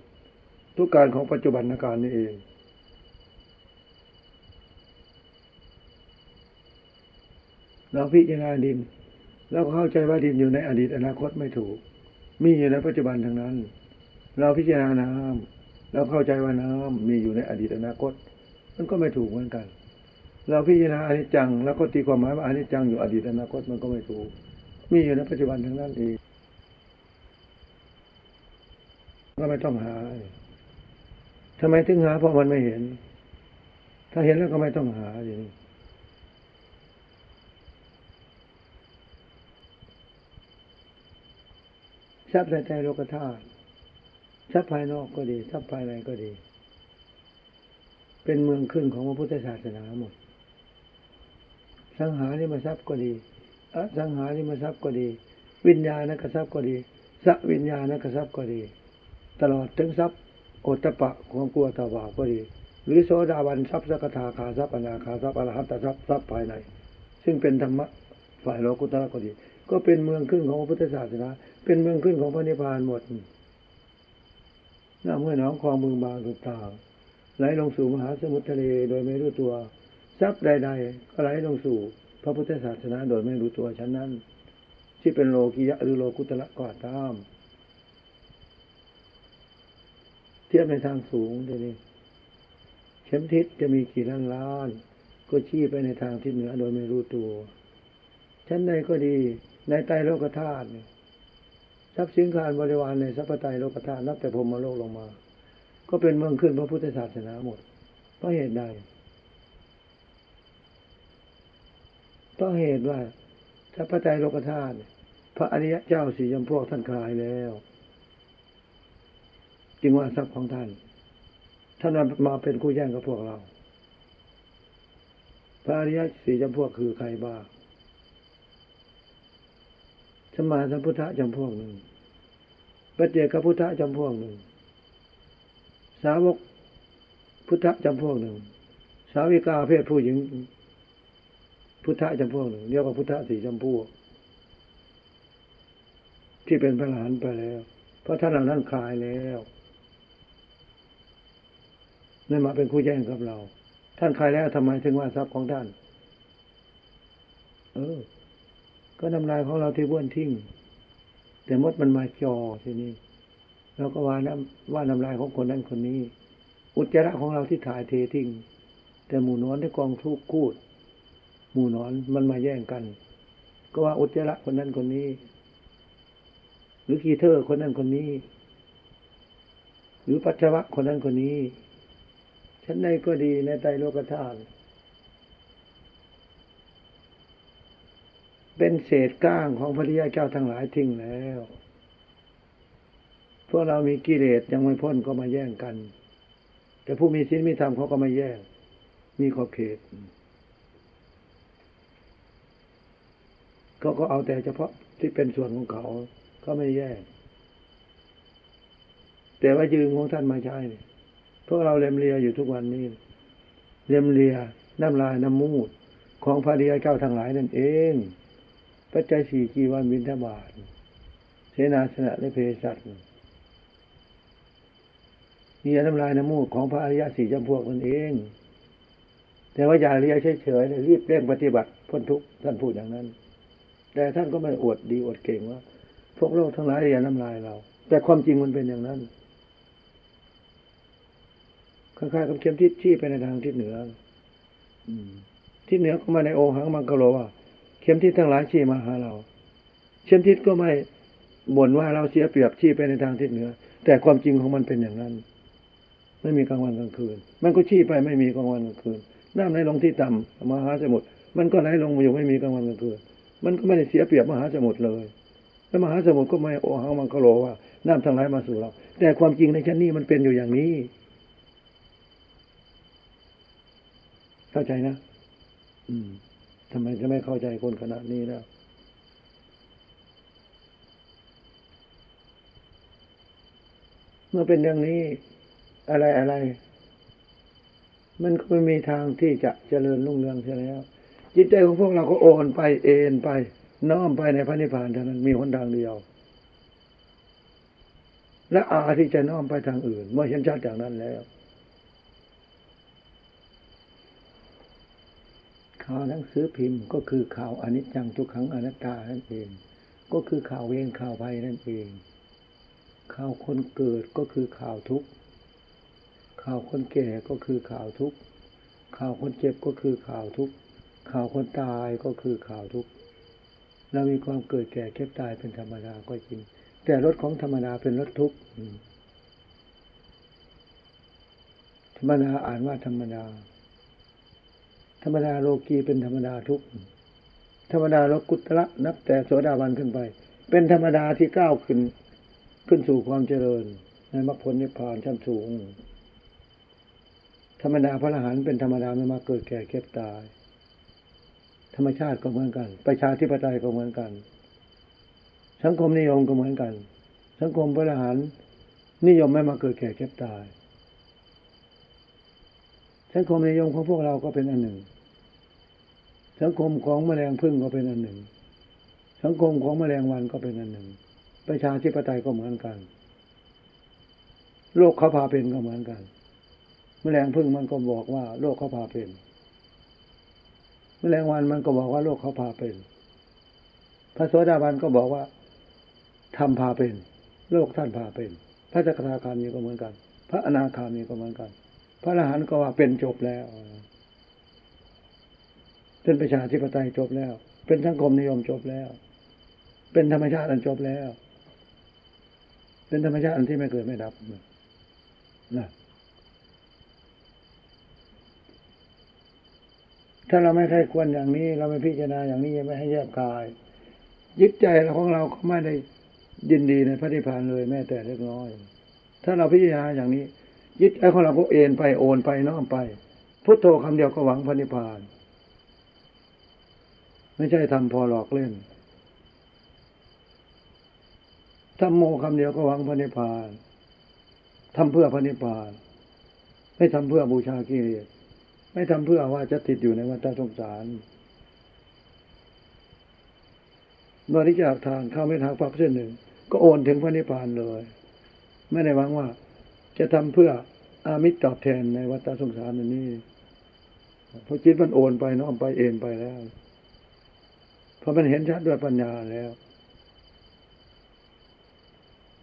ทุกการของปัจจุบันการนี่เอง เราพิจารณาดิน แล้วเข้าใจว่าดินอยู่ในอดีตอนาคตไม่ถูก มีอยู่ในปัจจุบันทั้งนั้น เราพิจารณาน้ำเราเข้าใจว่าน้ำมีอยู่ในอดีตอนาคต มันก็ไม่ถูกเหมือนกัน เราพิจารณาอนิจจัง แล้วก็ตีความหมายว่าอนิจจังอยู่อดีตอนาคตมันก็ไม่ถูก มีอยู่ในปัจจุบันทั้งนั้นเองก็ไม่ต้องหาทำไมถึงหาเพราะมันไม่เห็น ถ้าเห็นแล้วก็ไม่ต้องหาอย่างนี้ทรัพย์ในใจโลกธาตุทรัพย์ภายนอกก็ดีทรัพย์ภายในก็ดี เป็นเมืองขึ้นของพระพุทธศาสนาหมด สังหาริมทรัพย์ก็ดี อสังหาริมทรัพย์ก็ดี วิญญาณกทรัพย์ก็ดีสัวิญญาณกทรัพย์ก็ดี ตลอดถึงทรัพย์โอตตะปะของกลัวตาบาก็ดี หรือโสดาบันทรัพย์สกทาคาทรัพย์อนาคาทรัพย์อรหัตทรัพย์ทรัพย์ภายใน ซึ่งเป็นธรรมะฝ่ายโลกุตระก็ดี ก็เป็นเมืองขึ้นของพระพุทธศาสนา เป็นเมืองขึ้นของพระนิพพานหมดน้ำเมื่อน้องคลองเมืองบางต่างไหลลงสู่มหาสมุทรทะเลโดยไม่รู้ตัวทรัพย์ใด ๆ ก็ไหลลงสู่ พระพุทธศาสนาโดยไม่รู้ตัวฉันนั้น ที่เป็นโลกิยะหรือโลกุตระก็ตามเทียบในทางสูงทีนี้เข็มทิศจะมีกี่ล้านล้าน ก็ชี้ไปในทางทิศเหนือโดยไม่รู้ตัวชั้นใดก็ดีในไตรโลกธาตุเนี่ยทรัพย์สินคารบริวารในสัพพไตโลกธาตุนับแต่พรมโลกลงมา ก็เป็นเมืองขึ้นพระพุทธศาสนาหมดเพราะเหตุใด เพราะเหตุว่าสัพพไตรโลกธาตุพระอริยะเจ้าสี่ยมพวกท่านคลายแล้ว จึงว่าทรัพย์ของท่าน ท่านมาเป็นคู่แย่งกับพวกเรา พระอริยะสี่จำพวกคือใครบ้างสมมาสัมพุทธะจำพวกหนึ่งปัจเจกพุทธะจำพวกหนึ่ง สาวกพุทธะจำพวกหนึ่ง สาวิกาเพศผู้หญิง พุทธะจำพวกหนึ่งเรียกว่าพุทธะสี่จำพวก ที่เป็นพระหลานไปแล้ว เพราะท่านเหล่านั้นคลายแล้วนั่นมาเป็นคู่แย่งกับเรา ท่านคลายแล้วทำไมถึงว่าทรัพย์ของท่าน เออ ก็น้ำลายของเราที่บ้วนทิ้งแต่มดมันมาจอทีนี้เราก็ว่าน้ำว่าน้ำลายของคนนั้นคนนี้ อุจจาระของเราที่ถ่ายเททิ้งแต่หมู่นอนที่กองทุกคูด หมูนอนมันมาแย่งกัน ก็ว่าอุจจาระคนนั้นคนนี้ หรือกีเทอร์คนนั้นคนนี้ หรือปัจจวัคคนนั้นคนนี้ชั้นในก็ดีในไตรโลกธาตุเป็นเศษก้างของพระริยาเจ้าทั้งหลายทิ้งแล้วพวกเรามีกิเลสยังไม่พ้นก็มาแย่งกัน แต่ผู้มีศีลมีธรรมเขาก็ไม่แย่ง มีขอบเขต เขาก็เอาแต่เฉพาะที่เป็นส่วนของเขา ก็ไม่แย่แต่ว่ายืมของท่านมาใช้เนี่ยพวกเราเล็มเลียอยู่ทุกวันนี้เล็มเลียน้ำลายน้ำมูดของพระเดียเจ้าทั้งหลายนั่นเองปัจจัยสี่กีวันบินทบาทเสนาสนะและเพศัตนี่น้ำลายน้ำมูดของพระอริยสี่จำพวกนั่นเอง แต่ว่าอย่าเรียเฉยๆรีบเร่งปฏิบัติพ้นทุกท่านพูดอย่างนั้น แต่ท่านก็ไม่อวดดีอวดเก่งว่า พวกโลกทั้งหลายเรียนน้ำลายเรา แต่ความจริงมันเป็นอย่างนั้นคล้ายๆกับเข็มทิศชี้ไปในทางทิศเหนืออืมทิศเหนือก็มาในโอหังมังกรโลว่าเข็มทิศทั้งหลายชี้มาหาเรา เข็มทิศก็ไม่บ่นว่าเราเสียเปรียบชี้ไปในทางทิศเหนือ แต่ความจริงของมันเป็นอย่างนั้น ไม่มีกลางวันกลางคืน มันก็ชี้ไปไม่มีกลางวันกลางคืนน้ำไหลลงที่ต่ำมหาสมุทรมันก็ไหลลงมาอยู่ไม่มีกลางวันกลางคืน มันก็ไม่ได้เสียเปรียบมหาสมุทรเลย แล้วมหาสมุทรก็ไม่โอหังมังกรโลว่าน้ำทั้งหลายมาสู่เรา แต่ความจริงในชั้นนี้มันเป็นอยู่อย่างนี้ เข้าใจนะ อืมทำไมจะไม่เข้าใจคนขนาดนี้แล้วเมื่อเป็นอย่างนี้ อะไรอะไร มันก็ไม่มีทางที่จะเจริญรุ่งเรืองใช่แล้ว จิตใจของพวกเราก็โอนไปเอ็นไป น้อมไปในพระนิพพานเท่านั้นมีหนทางเดียว และอาที่จะน้อมไปทางอื่น เมื่อเห็นชัดอย่างนั้นแล้วข่าวหนังสือพิมพ์ก็คือข่าวอนิจจังทุกขังอนัตตานั่นเอง ก็คือข่าวเวรข่าวภัยนั่นเอง ข่าวคนเกิดก็คือข่าวทุกข์ข่าวคนแก่ก็คือข่าวทุกข์ข่าวคนเจ็บก็คือข่าวทุกข์ ข่าวคนตายก็คือข่าวทุกข์เรามีความเกิดแก่เก็บตายเป็นธรรมดาก็จริง แต่รถของธรรมดาเป็นรถทุกข์รรมดาอ่านว่าธรรมดา ธรรมดาโลกีเป็นธรรมดาทุกข์ธรรมดาโลกุตระนับ แต่โสดาบันขึ้นไป เป็นธรรมดาที่ก้าวขึ้น ขึ้นสู่ความเจริญในมรรคผลนิพพานชั้นสูง ธรรมดาพระอรหันต์เป็นธรรมดาไม่มาเกิดแก่เก็บตาย ธรรมชาติก็เหมือนกัน ประชาธิปไตยก็เหมือนกัน สังคมนิยมก็เหมือนกัน สังคมพระอรหันต์นิยมไม่มาเกิดแก่เก็บตาย สังคมนิยมของพวกเราก็เป็นอันหนึ่ง สังคมของแมลงพึ่งก็เป็นอันหนึ่ง สังคมของแมลงวันก็เป็นอันหนึ่ง ประชาธิปไตยก็เหมือนกัน โลกเขาพาเป็นก็เหมือนกัน แมลงพึ่งมันก็บอกว่า โลกเขาพาเป็น แมลงวันมันก็บอกว่าโลกเขาพาเป็น พระโสดาบันก็บอกว่าทำพาเป็น โลกท่านพาเป็น พระจักราคามีก็เหมือนกัน พระอนาคามีก็เหมือนกัน พระอรหันต์ก็ว่าเป็นจบแล้วเป็นประชาธิปไตยจบแล้ว เป็นสังคมนิยมจบแล้ว เป็นธรรมชาติอันจบแล้ว เป็นธรรมชาติอันที่ไม่เกิดไม่ดับนะ ถ้าเราไม่ใครควรอย่างนี้ เราไม่พิจารณาอย่างนี้ยังไม่ให้แยบกาย ยึดใจเราของเราก็ไม่ได้ยินดีในพระนิพพานเลยแม้แต่เล็กน้อย ถ้าเราพิจารณาอย่างนี้ ยึดใจของเราก็เอ็นไปโอนไปน้อมไป พุทโธคำเดียวก็หวังพระนิพพาน ไม่ใช่ทำพอหลอกเล่นทำโมคำเดียวก็หวังพระนิพพานทำเพื่อพระนิพพาน ไม่ทำเพื่อบูชากิเลส ไม่ทำเพื่อว่าจะติดอยู่ในวัฏสงสาร บริจาคทานเข้าไม่ทางปักเส้นหนึ่ง ก็โอนถึงพระนิพพานเลย ไม่ได้หวังว่า จะทำเพื่ออามิตรตอบแทนในวัฏสงสารอันนี้เพราะจิตมันโอนไปน้อมไปเอ็นไปแล้วเพราะมันเห็นชัดด้วยปัญญาแล้ว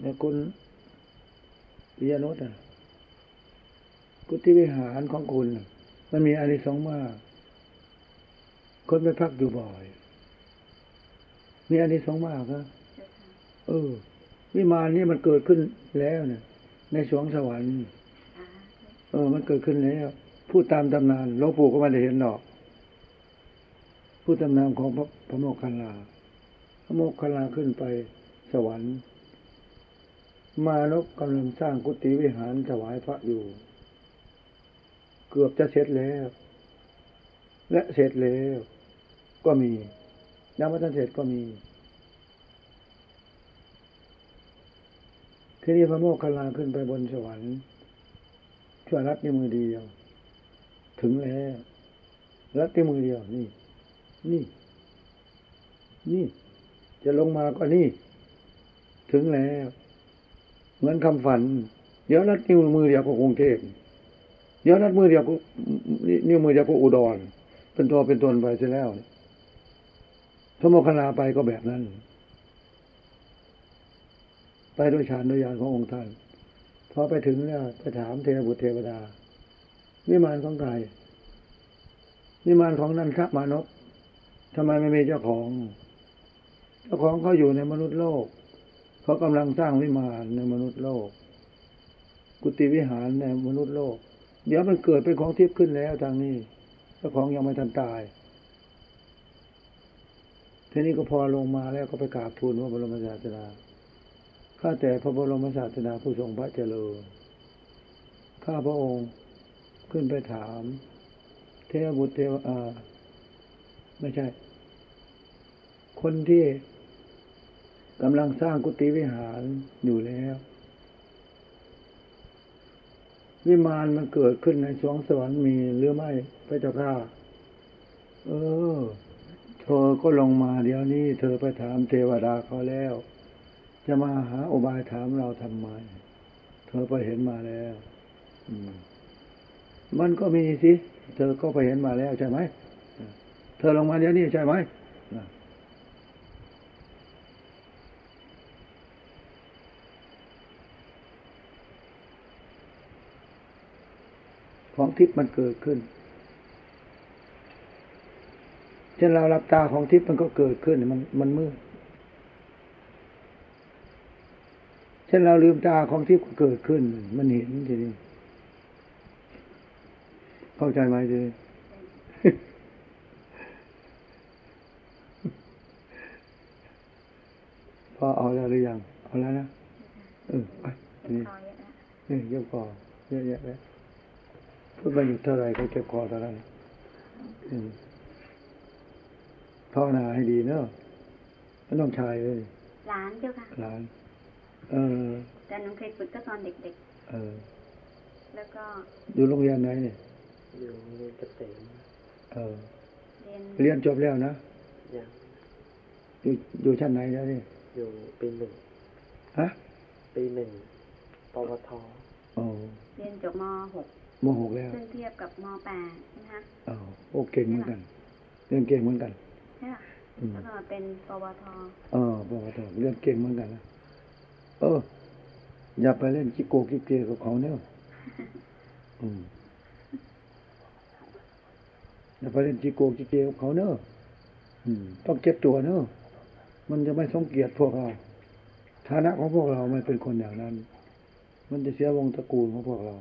เนี่ยคุณปิยนุษย์อะกุฏิวิหารของคุณนะ มันมีอานิสงส์มาก คนไปพักอยู่บ่อย มีอานิสงส์มากครับเออวิมานนี่มันเกิดขึ้นแล้วเนี่ย ในสวงสวรรค์ เออ มันเกิดขึ้นแล้วพูดตามตำนานหลวงปู่ก็ไม่ได้เห็นหรอกพูดตำนานของพระพระโมคคัลลาพระโมคคัลลาขึ้นไปสวรรค์ มานกกำลังสร้างกุฏิวิหารถวายพระอยู่ เกือบจะเสร็จแล้ว และเสร็จแล้ว ก็มียังไม่ทันเสร็จก็มีทีนี้พระโมคคัลลาขึ้นไปบนสวรรค์ช่วยรัดในวมือเดียว ถึงแล้ว รัดในวมือเดียวนี่ นี่ นี่ จะลงมาก็นี่ ถึงแล้ว เหมือนคำฝัน เดี๋ยวรัดนิ้วมือเดียวก็กรุงเทพ เดี๋ยวรัดมือเดียวก็นิ้วมือเดียวก็อุดร เป็นตัวเป็นตนไปเสียแล้วพระโมคคัลาไปก็แบบนั้น ไปด้วยฌานด้วยญาณขององค์ท่านพอไปถึงแล้วไปถามเทวบุตรเทวดา วิมานของใครวิมานของนันทมานพทำไมไม่มีเจ้าของ เจ้าของเขาอยู่ในมนุษย์โลก เขากำลังสร้างวิมานในมนุษย์โลก กุฏิวิหารในมนุษย์โลก เดี๋ยวมันเกิดเป็นของทิพย์ขึ้นแล้วทางนี้เจ้าของยังไม่ทันตายทีนี้ก็พอลงมาแล้วก็ไปกราบทูลว่าบรมศาสดาข้าแต่พระบรมศาสดาผู้ทรงพระเจริญข้าพระองค์ขึ้นไปถาม เทวบุตรเทวอาไม่ใช่ คนที่กำลังสร้างกุฏิวิหารอยู่แล้ว วิมานมันเกิดขึ้นในสวงสวรรค์มีหรือไม่พระเจ้าข้าเออ เธอก็ลงมาเดี๋ยวนี้ เธอไปถามเทวดาเขาแล้ว จะมาหาอุบายถามเราทำไม เธอไปเห็นมาแล้วมมันก็มีสิ เธอก็ไปเห็นมาแล้วใช่ไหม เธอลงมาเดี๋ยวนี้ใช่ไหม ของทิพย์มันเกิดขึ้น เช่นเรารับตาของทิพย์มันก็เกิดขึ้นมันมันมืดเช่นเราลืมตาของทิพย์ก็เกิดขึ้น มันเห็นทีนี้เข้าใจไหมทีพอเอาแล้วหรือยัง เอาแล้วนะ เออไปทีนี้คอเยอะนะนี่เก็บคอเยอะแยะเลย พูดมาอยู่เท่าไหรก็เก็บคอเท่านั้นอืมภาวนาให้ดีเนอะไม่ต้องชายเลยหลานเจ้าค่ะหลานเออแต่หนูเคยฝึกก็ตอนเด็กเออๆแล้วก็อยู่โรงเรียนไหนเนี่ยอยู่โรงเรียนเกษมเออเรียนเรียนจบแล้วนะยังอยู่อยู่ชั้นไหนแล้วนี่อยู่ปีหนึ่งฮะปีหนึ่งปวทอ๋อเรียนจบม มหกแล้ว .6 ซึ่งเทียบกับม .8 ใช่ไหมคะอ๋อโอ้เก่งเหมือนกันเรียนเก่งเหมือนกันใช่ป่ะอืมแล้วก็มาเป็นปวทเออบอกว่าเถอะเรียนเก่งเหมือนกันนะเออ อย่าไปเล่นจิโกกิเกกับเขาเนี่ยอืมอย่าไปเล่นจิโกกิเกกับเขาเนอะอืมต้องเก็บตัวเนอะมันจะไม่สงเกียรติพวกเราฐานะของพวกเราไม่เป็นคนอย่างนั้น มันจะเสียวงตระกูลของพวกเรา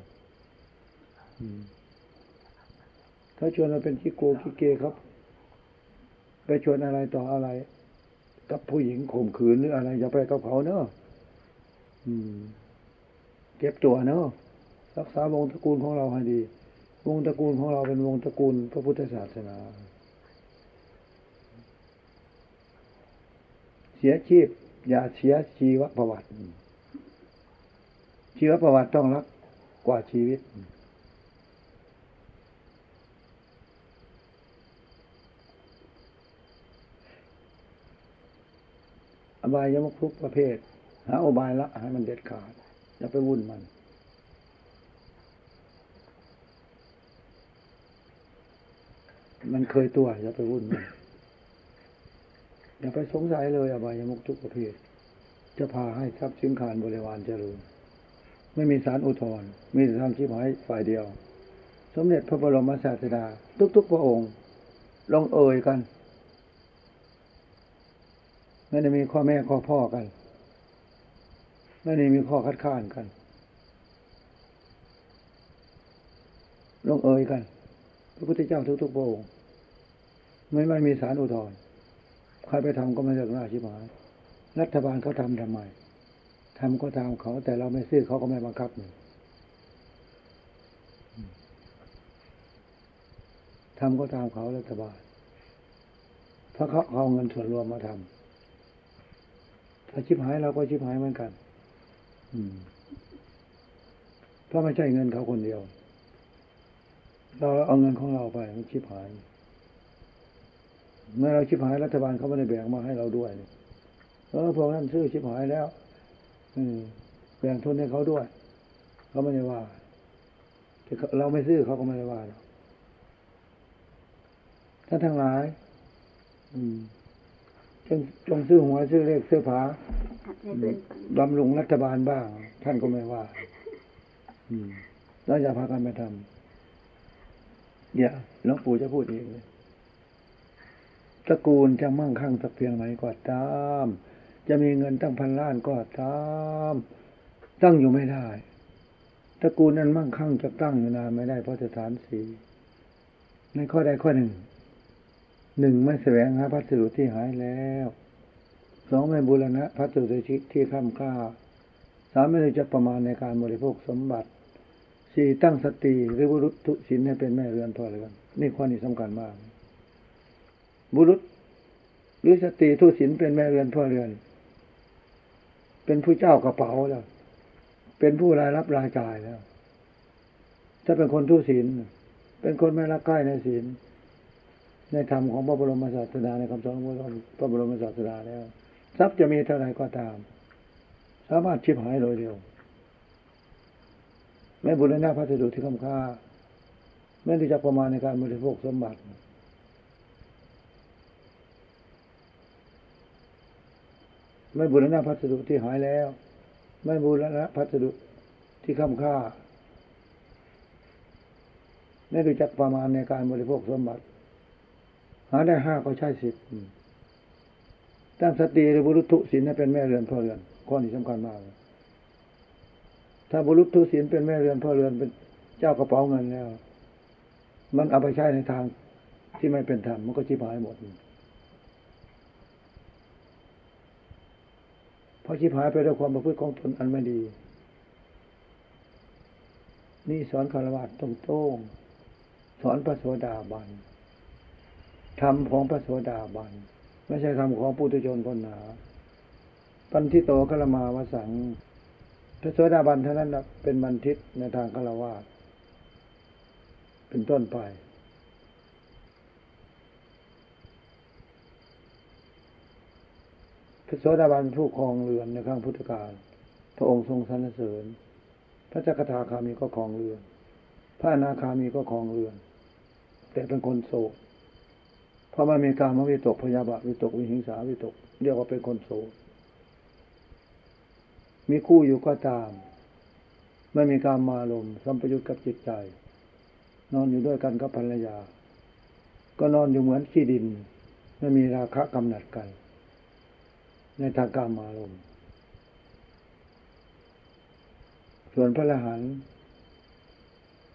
ถ้าชวนเราเป็นจิโกกิเกครับ ไปชวนอะไรต่ออะไร กับผู้หญิงข่มขืนหรืออะไร อย่าไปกับเขาเนอะเก็บตัวเนอะรักษาวงตระกูลของเราให้ดี วงตระกูลของเราเป็นวงตระกูล พระพุทธศาสนา เสียชีพ อย่าเสียชีวประวัติ ชีวประวัติต้องรักกว่าชีวิต อบายยมุกทุกประเภท หาอบายละให้มันเด็ดขาด อย่าไปวุ่นมัน มันเคยตัว อย่าไปวุ่นมัน อย่าไปสงสัยเลย อบายยมุกทุกประเภท จะพาให้ทรัพย์สินขานบริวารเจริญ ไม่มีสารอุทธร์มีแต่ทำชิบหายฝ่ายเดียว สมเด็จพระบรมศาสดา ทุกๆพระองค์ลงเอ่ยกัน ไม่ได้มีข้อแม่ข้อพ่อกัน ไม่ได้มีข้อคัดค้านกัน ลงเอยกัน พระพุทธเจ้าทุกๆพระองไม่ไม่มีสารอุทธรณ์ใครไปทำก็ไม่เลือกหน้าชิบหายรัฐบาลเขาทำทำไมทำก็ตามเขา แต่เราไม่ซื้อเขาก็ไม่บังคับนี่ทำก็ตามเขารัฐบาลเพราะเขาเอาเงินส่วนรวมมาทำ ถ้าชิบหายเราก็ชิบหายเหมือนกัน อืมเพราะไม่ใช่เงินเขาคนเดียว เราเอาเงินของเราไปมันชิบหาย เมื่อเราชิบหายรัฐบาลเขาไม่ได้แบ่งมาให้เราด้วยเออพวกนั้นซื้อชิบหายแล้ว อืมแบ่งทุนให้เขาด้วย เขาไม่ได้ว่าแต่เราไม่ซื้อเขาก็ไม่ได้ว่าหรอกท่านทั้งหลาย อืม จงจงซื้อหัวซื้อเลขซื้อผาหัดให้เพื่อนฟังบำรุงรัฐบาลบ้าง ท่านก็ไม่ว่า อืมแล้วอย่าพากันไปทำอย่าหลวงปู่จะพูดเองเลยตระกูลจะมั่งคั่งสักเพียงไหนก็ตาม จะมีเงินตั้งพันล้านก็ตาม ตั้งอยู่ไม่ได้ตระกูลนั้นมั่งคั่งจะตั้งอยู่นานไม่ได้เพราะสถานสีในข้อใดข้อหนึ่ง หนึ่งไม่แสวงหาพัสดุที่หายแล้วสองไม่บูรณะพัสดุที่ที่ข้ามค่าสามไม่รู้จักประมาณในการบริโภคสมบัติสี่ตั้งสติหรือบุรุษทุศินให้เป็นแม่เรือนพ่อเรือนนี่ข้อนี้สำคัญมาก บุรุษหรือสตรีทุศินเป็นแม่เรือนพ่อเรือน เป็นผู้เจ้ากระเป๋าแล้วเป็นผู้รายรับรายจ่ายแล้วถ้าเป็นคนทุศินเป็นคนไม่รักใกล้ในศีล ในธรรมของพระบรมศาสดาในคำสอนของพระบรมศาสดาแล้ว ทรัพย์จะมีเท่าไหร่ก็ตาม สามารถชิบหายโดยเดียวไม่บุรณะพัสดุที่คุ้มค่าไม่รู้จักประมาณในการบริโภคสมบัติไม่บุรณะพัสดุที่หายแล้ว ไม่บุรณะพัสดุที่ค้ำค่าไม่รู้จักประมาณในการบริโภคสมบัติ หาได้ห้าก็ใช่สิบตั้งสติหรือบุรุษทุศีลให้เป็นแม่เรือนพ่อเรือนข้อนี้สำคัญมากเลยถ้าบุรุษทุศีลเป็นแม่เรือนพ่อเรือนเป็นเจ้ากระเป๋าเงินแล้ว มันเอาไปใช้ในทางที่ไม่เป็นธรรมมันก็ชิบหายหมดเพราะชิบหายไปด้วยความประพฤติของตนอันไม่ดี นี่สอนคารวะตรงโต้งๆสอนพระโสดาบัน ธรรมของพระโสดาบัน ไม่ใช่ธรรมของปุถุชนคนหนาปันทิโตกลมาวสัง พระโสดาบันเท่านั้นเป็นบันทิตในทางคารวะเป็นต้นไป พระโสดาบันผู้ครองเรือนในครั้งพุทธกาลพระองค์ทรงสรรเสริญ พระจักรทาคามีก็ครองเรือน พระอนาคามีก็ครองเรือน แต่เป็นคนโสด ราะมันมีการมวิตกพยาบาทวิตกวิหิงสาวิตก เรียกว่าเป็นคนโสดมีคู่อยู่ก็ตาม ไม่มีการมาลมสัมปยุตกับจิตใจ นอนอยู่ด้วยกันกับภรรยา ก็นอนอยู่เหมือนขี้ดิน ไม่มีราคะกำหนัดกัน ในทางการมาลมส่วนพระรหันต์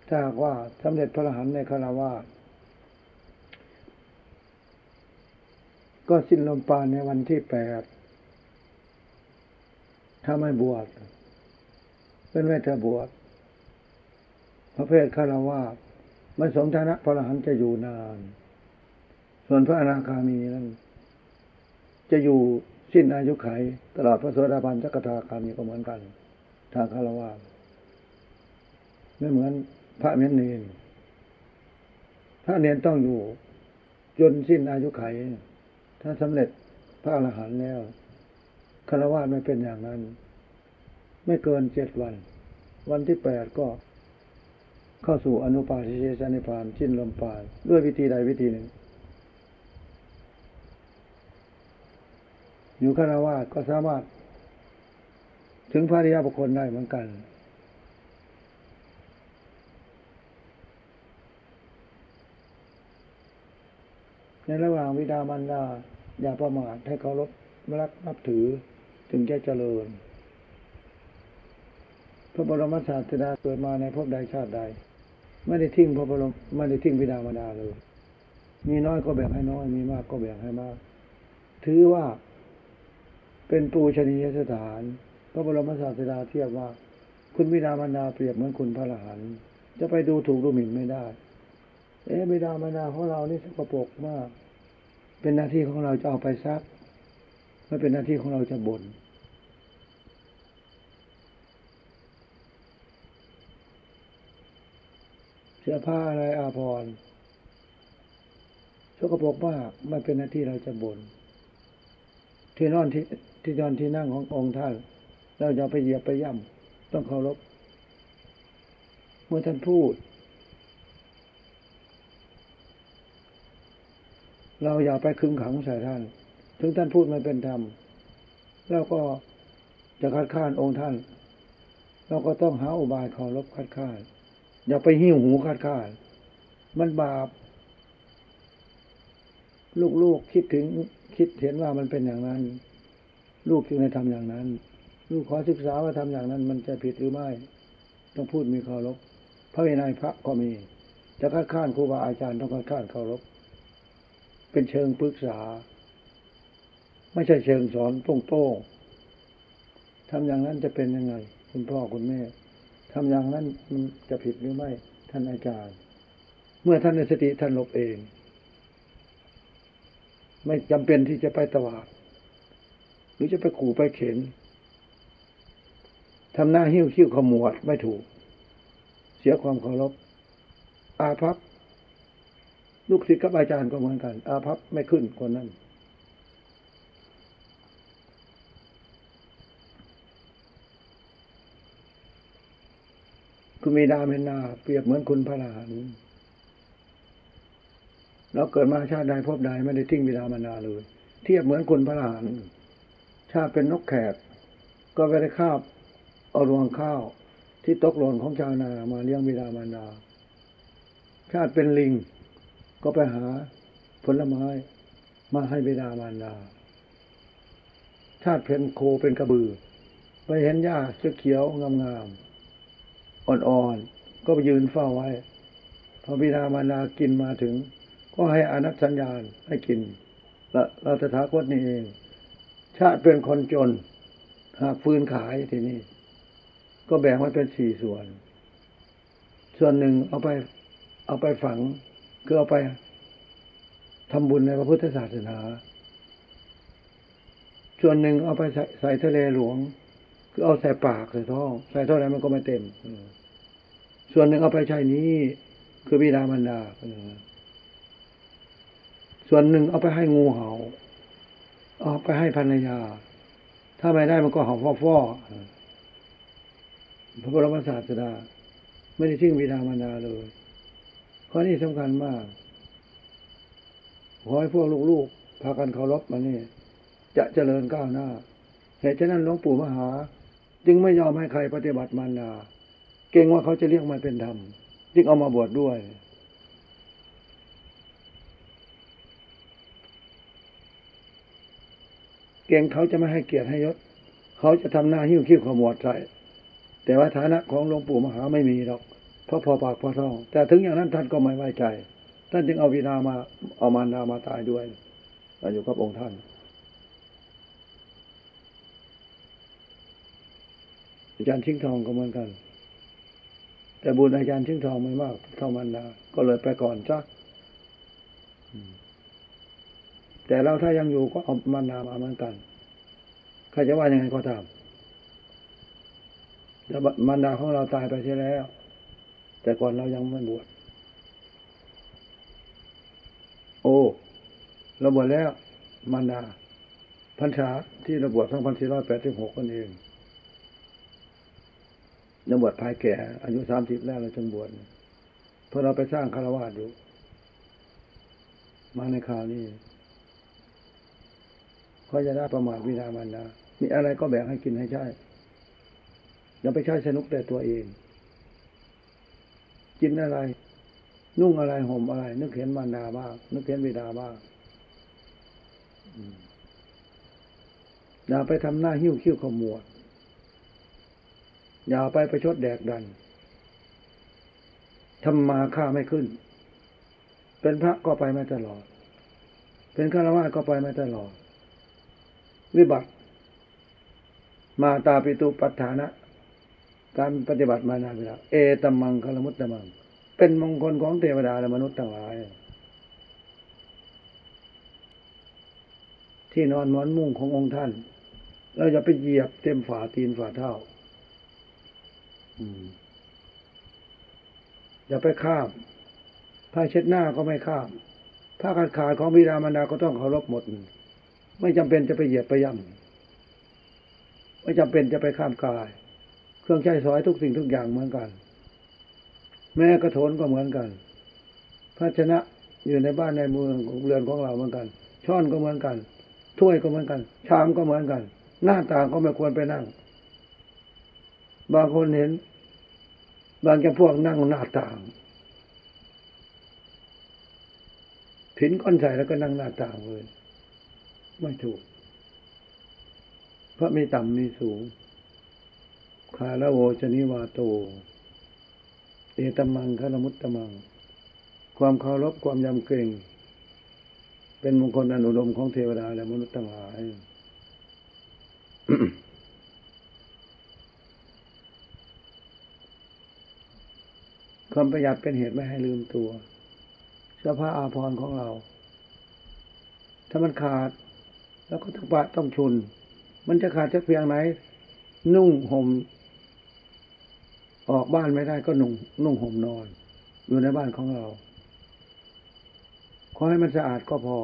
ถ้าหากว่าสำเร็จพระรหันต์ในคารวาส ก็สิ้นลมปราณในวันที่แปด ถ้าไม่บวชเป็นไม่จะบวชประเภทคารวาสไม่สมฐานะพระอรหันต์จะอยู่นาน ส่วนพระอนาคามีนั้นจะอยู่สิ้นอายุไข ตลอดพระโสดาบันจักรทาคามีก็เหมือนกัน ทางคารวะไม่เหมือนพระเมนเนนพระเนนต้องอยู่จนสิ้นอายุไข ถ้าสำเร็จพระอรหันต์แล้วคารวะไม่เป็นอย่างนั้น ไม่เกินเจ็ดวัน วันที่แปดก็เข้าสู่อนุปาทิเชสนิพานสิ้นลมปราณด้วยวิธีใดวิธีหนึ่ง อยู่คารวะก็สามารถ ถึงพระริยบุคคลได้เหมือนกันในระหว่างวิดามารดา อย่าประมาทให้เคารพรักนับถือถึงจะเจริญ พระบรมศาสดาเกิดมาในภพใดชาติใด ไม่ได้ทิ้งพระบรมไม่ได้ทิ้งวิดามารดาเลย มีน้อยก็แบ่งให้น้อย มีมากก็แบ่งให้มาก ถือว่าเป็นปูชนียสถาน พระบรมศาสดาเทียบว่า คุณบิดามารดาเปรียบเหมือนคุณพระอรหันจะไปดูถูกดูหมิ่นไม่ได้ เอ๊ะบิดามารดาของเรานี่สกปรกมาก เป็นหน้าที่ของเราจะเอาไปซักไม่เป็นหน้าที่ของเราจะบน่นเสื้อผ้าอะไรอาภรณ์สกปรกมากไม่เป็นหน้าที่เราจะบน่นที่นอนที่ที่นอนที่นั่งขององค์ท่าน เราอย่าไปเหยียบไปย่ำต้องเคารพเมื่อท่านพูด เราอย่าไปคึงขังใส่ท่าน ถึงท่านพูดไม่เป็นธรรมเราก็จะคัดค้านองค์ท่าน เราก็ต้องหาอุบายเคารพคัดค้าน อย่าไปหิ้วหูคัดค้าน มันบาป ลูกๆคิดถึงคิดเห็นว่ามันเป็นอย่างนั้น ลูกจึงได้ทำอย่างนั้น ลูกขอศึกษาว่าทำอย่างนั้น มันจะผิดหรือไม่ ต้องพูดมีเคารพพระวินัยพระก็มี จะคัดค้านครูบาอาจารย์ต้องคัดค้านเคารพ เป็นเชิงปรึกษา ไม่ใช่เชิงสอนตรงๆทำอย่างนั้นจะเป็นยังไง คุณพ่อคุณแม่ทำอย่างนั้นมันจะผิดหรือไม่ ท่านอาจารย์ เมื่อท่านในสติท่านหลบเอง ไม่จำเป็นที่จะไปตวาด หรือจะไปขู่ไปเข็นทำหน้าหิ้วคิ้วขมวดไม่ถูก เสียความเคารพอาภัพ ลูกศิษย์กับอาจารย์ก็เหมือนกัน อาภัพไม่ขึ้นคนนั้น คุณมีดาเมนนาเปรียบเหมือนคุณพระอรหันเราเกิดมาชาติใดพบใดไม่ได้ทิ้งบิดามารดาเลย เทียบเหมือนคุณพระอรหันชาติเป็นนกแขก ก็ไปได้คาบเอารวงข้าว ที่ตกหล่นของชาวนามาเลี้ยงบิดามารดา ชาติเป็นลิง ก็ไปหาผลไม้มาให้บิดามารดา ชาติเป็นโคเป็นกระบือ ไปเห็นหญ้าเขียวงามๆ อ่อนๆ ก็ไปยืนเฝ้าไว้ พอบิดามารดากินมาถึง ก็ให้อนัตสัญญาณให้กินและเราตถาคตนี่เอง ชาติเป็นคนจน หากฟืนขายทีนี้ ก็แบ่งไว้เป็นสี่ส่วน ส่วนหนึ่งเอาไปเอาไปฝัง คือเอาไปทำบุญในพระพุทธศาสนา ส่วนหนึ่งเอาไปใส่ใสทะเลหลวง คือเอาใส่ปากใส่ท้อง ใส่เท่าไหร่มันก็ไม่เต็ม ส่วนหนึ่งเอาไปใช้นี้ คือบิดามารดา ส่วนหนึ่งเอาไปให้งูเห่า เอาไปให้ภรรยา ถ้าไม่ได้มันก็เห่าฟอๆอืมพระบรมศาสดา ไม่ได้ทิ้งบิดามารดาเลย ข้อนี้สำคัญมาก ขอให้พวกลูกๆพากันเคารพมานี่จะเจริญก้าวหน้า เหตุฉะนั้นหลวงปู่มหา จึงไม่ยอมให้ใครปฏิบัติมารดาเก่งว่าเขาจะเรียกมันเป็นธรรม จึงเอามาบวชดด้วย เก่งเขาจะไม่ให้เกียรติให้ยศ เขาจะทำหน้าหิ้วคิ้วขมวดใส่แต่ว่าฐานะของหลวงปู่มหาไม่มีหรอก เพราะพอปากพอท้อง แต่ถึงอย่างนั้นท่านก็ไม่ไว้ใจ ท่านจึงเอาวินามาเอามารดามาตายด้วยอยู่กับองค์ท่านอาจารย์ชิงทองก็เหมือนกัน แต่บุญอาจารย์ชิงทองไม่มากเท่ามันดาก็เลยไปก่อนจ้ะแต่เราถ้ายังอยู่ก็เอามันดามาเหมือนกันใครจะว่ายังไงก็ตามแต่มันดาของเราตายไปเสียแล้ว แต่ก่อนเรายังไม่บวชโอ้เราบวชแล้วมันาพรรษาที่เราบวชสองพันสี่ร้อยแปดสิบหกนั่นเองยังบวชภายแก่ อายุสามสิบแล้วเราจึงบวชเพราะเราไปสร้างคารวะอยู่ มาในคราวนี้เขาจะได้ประมาทวินามันดามีอะไรก็แบ่งให้กินให้ใช้อย่าไปใช้สนุกแต่ตัวเอง กินอะไร นุ่งอะไรห่มอะไร นึกเห็นมารดาบ้างนึกเห็นบิดาบ้างอย่าไปทำหน้าหิ้วคิ้วขมวด อย่าไปประชดแดกดันทำมาค่าไม่ขึ้น เป็นพระก็ไปไม่ตลอด เป็นฆราวาสก็ไปไม่ตลอด วิบัติ มาตาปิตุปัฏฐานะ การปฏิบัติมานานเวลาเอตมังคลมุตตมัง เป็นมงคลของเทวดาและมนุษย์ทั้งหลายที่นอนหมอนมุ้งขององค์ท่าน เราจะไปเหยียบเต็มฝ่าตีนฝ่าเท้าอย่าไปข้ามผ้าเช็ดหน้าก็ไม่ข้ามผ้าขาดขาดของบิดามารดาก็ต้องเคารพหมด ไม่จำเป็นจะไปเหยียบไปย่ำไม่จำเป็นจะไปข้ามกาย เครื่องใช้สอยทุกสิ่งทุกอย่างเหมือนกัน แม้กระโถนก็เหมือนกันภาชนะอยู่ในบ้านในเมืองของเรือนของเราเหมือนกัน ช้อนก็เหมือนกัน ถ้วยก็เหมือนกัน ชามก็เหมือนกัน หน้าต่างก็ไม่ควรไปนั่ง บางคนเห็น บางจำพวกนั่งหน้าต่างผินก้อนใส่แล้วก็นั่งหน้าต่างเลย ไม่ถูก เพราะมีต่ำมีสูง คาละโวชนิวาโต เอตมังคารมุตตมัง ความเคารพความยำเกรงเป็นมงคลอันอุดมของเทวดาและมนุษย์ทั้งหลายความประหยัดเป็นเหตุไม่ให้ลืมตัวเสื้อผ้าอาภรณ์ของเรา ถ้ามันขาด แล้วก็ต้องปะต้องชุน มันจะขาดจะเพียงไหน นุ่งห่ม ออกบ้านไม่ได้ก็นุ่งนุ่งห่มนอน อยู่ในบ้านของเรา ขอให้มันสะอาดก็พอ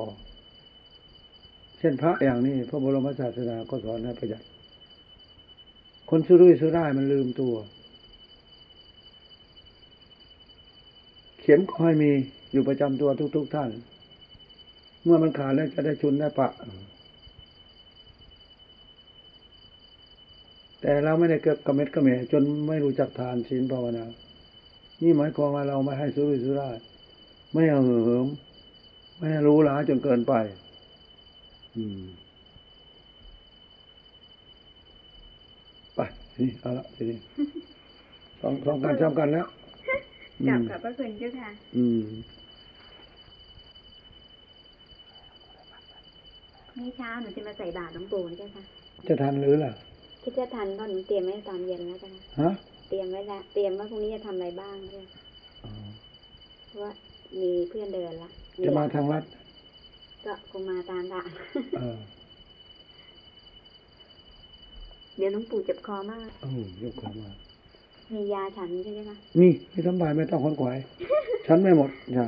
เช่นพระอย่างนี้พระบรมศาสดาก็สอนให้ประหยัด คนสุรุ่ยสุร่ายมันลืมตัว เข็มก็ให้มีอยู่ประจำตัวทุก ๆทท่าน เมื่อมันขาดแล้วจะได้ชุนได้ปะ แต่เราไม่ได้เกิดกระเม็ดกระเมจนไม่รู้จักทานศีลภาวนา นี่หมายความว่าเราไม่ให้สุรุ่ยสุร่ายไม่เอาเหิมไม่ให้รู้หลาจนเกินไป อืมไปนี่เอาละทีนี้สองสองกันสามกันแล้วอืกลับมขอบพระคุณเจ้าค่ะ อืมนี่เช้าหนูจะมาใส่บาตรหลวงปู่เจ้าค่ะจะทันหรือล่ะ คิดจะทันเพราะหนูเตรียมไว้ตอนเย็นแล้วจ้ะค่ะฮะเตรียมไว้แล้วเตรียมว่าพรุ่งนี้จะทำอะไรบ้างเจ้าอ๋อเพราะว่ามีเพื่อนเดินละจะมาทางลัดก็คงมาตามทางเออเดี๋ยวหลวงปู่เจ็บคอมากเออยกของมามียาฉันใช่ไหมคะนี่ไม่สำบายไม่ต้องคนขวายฉันไม่หมดอย่า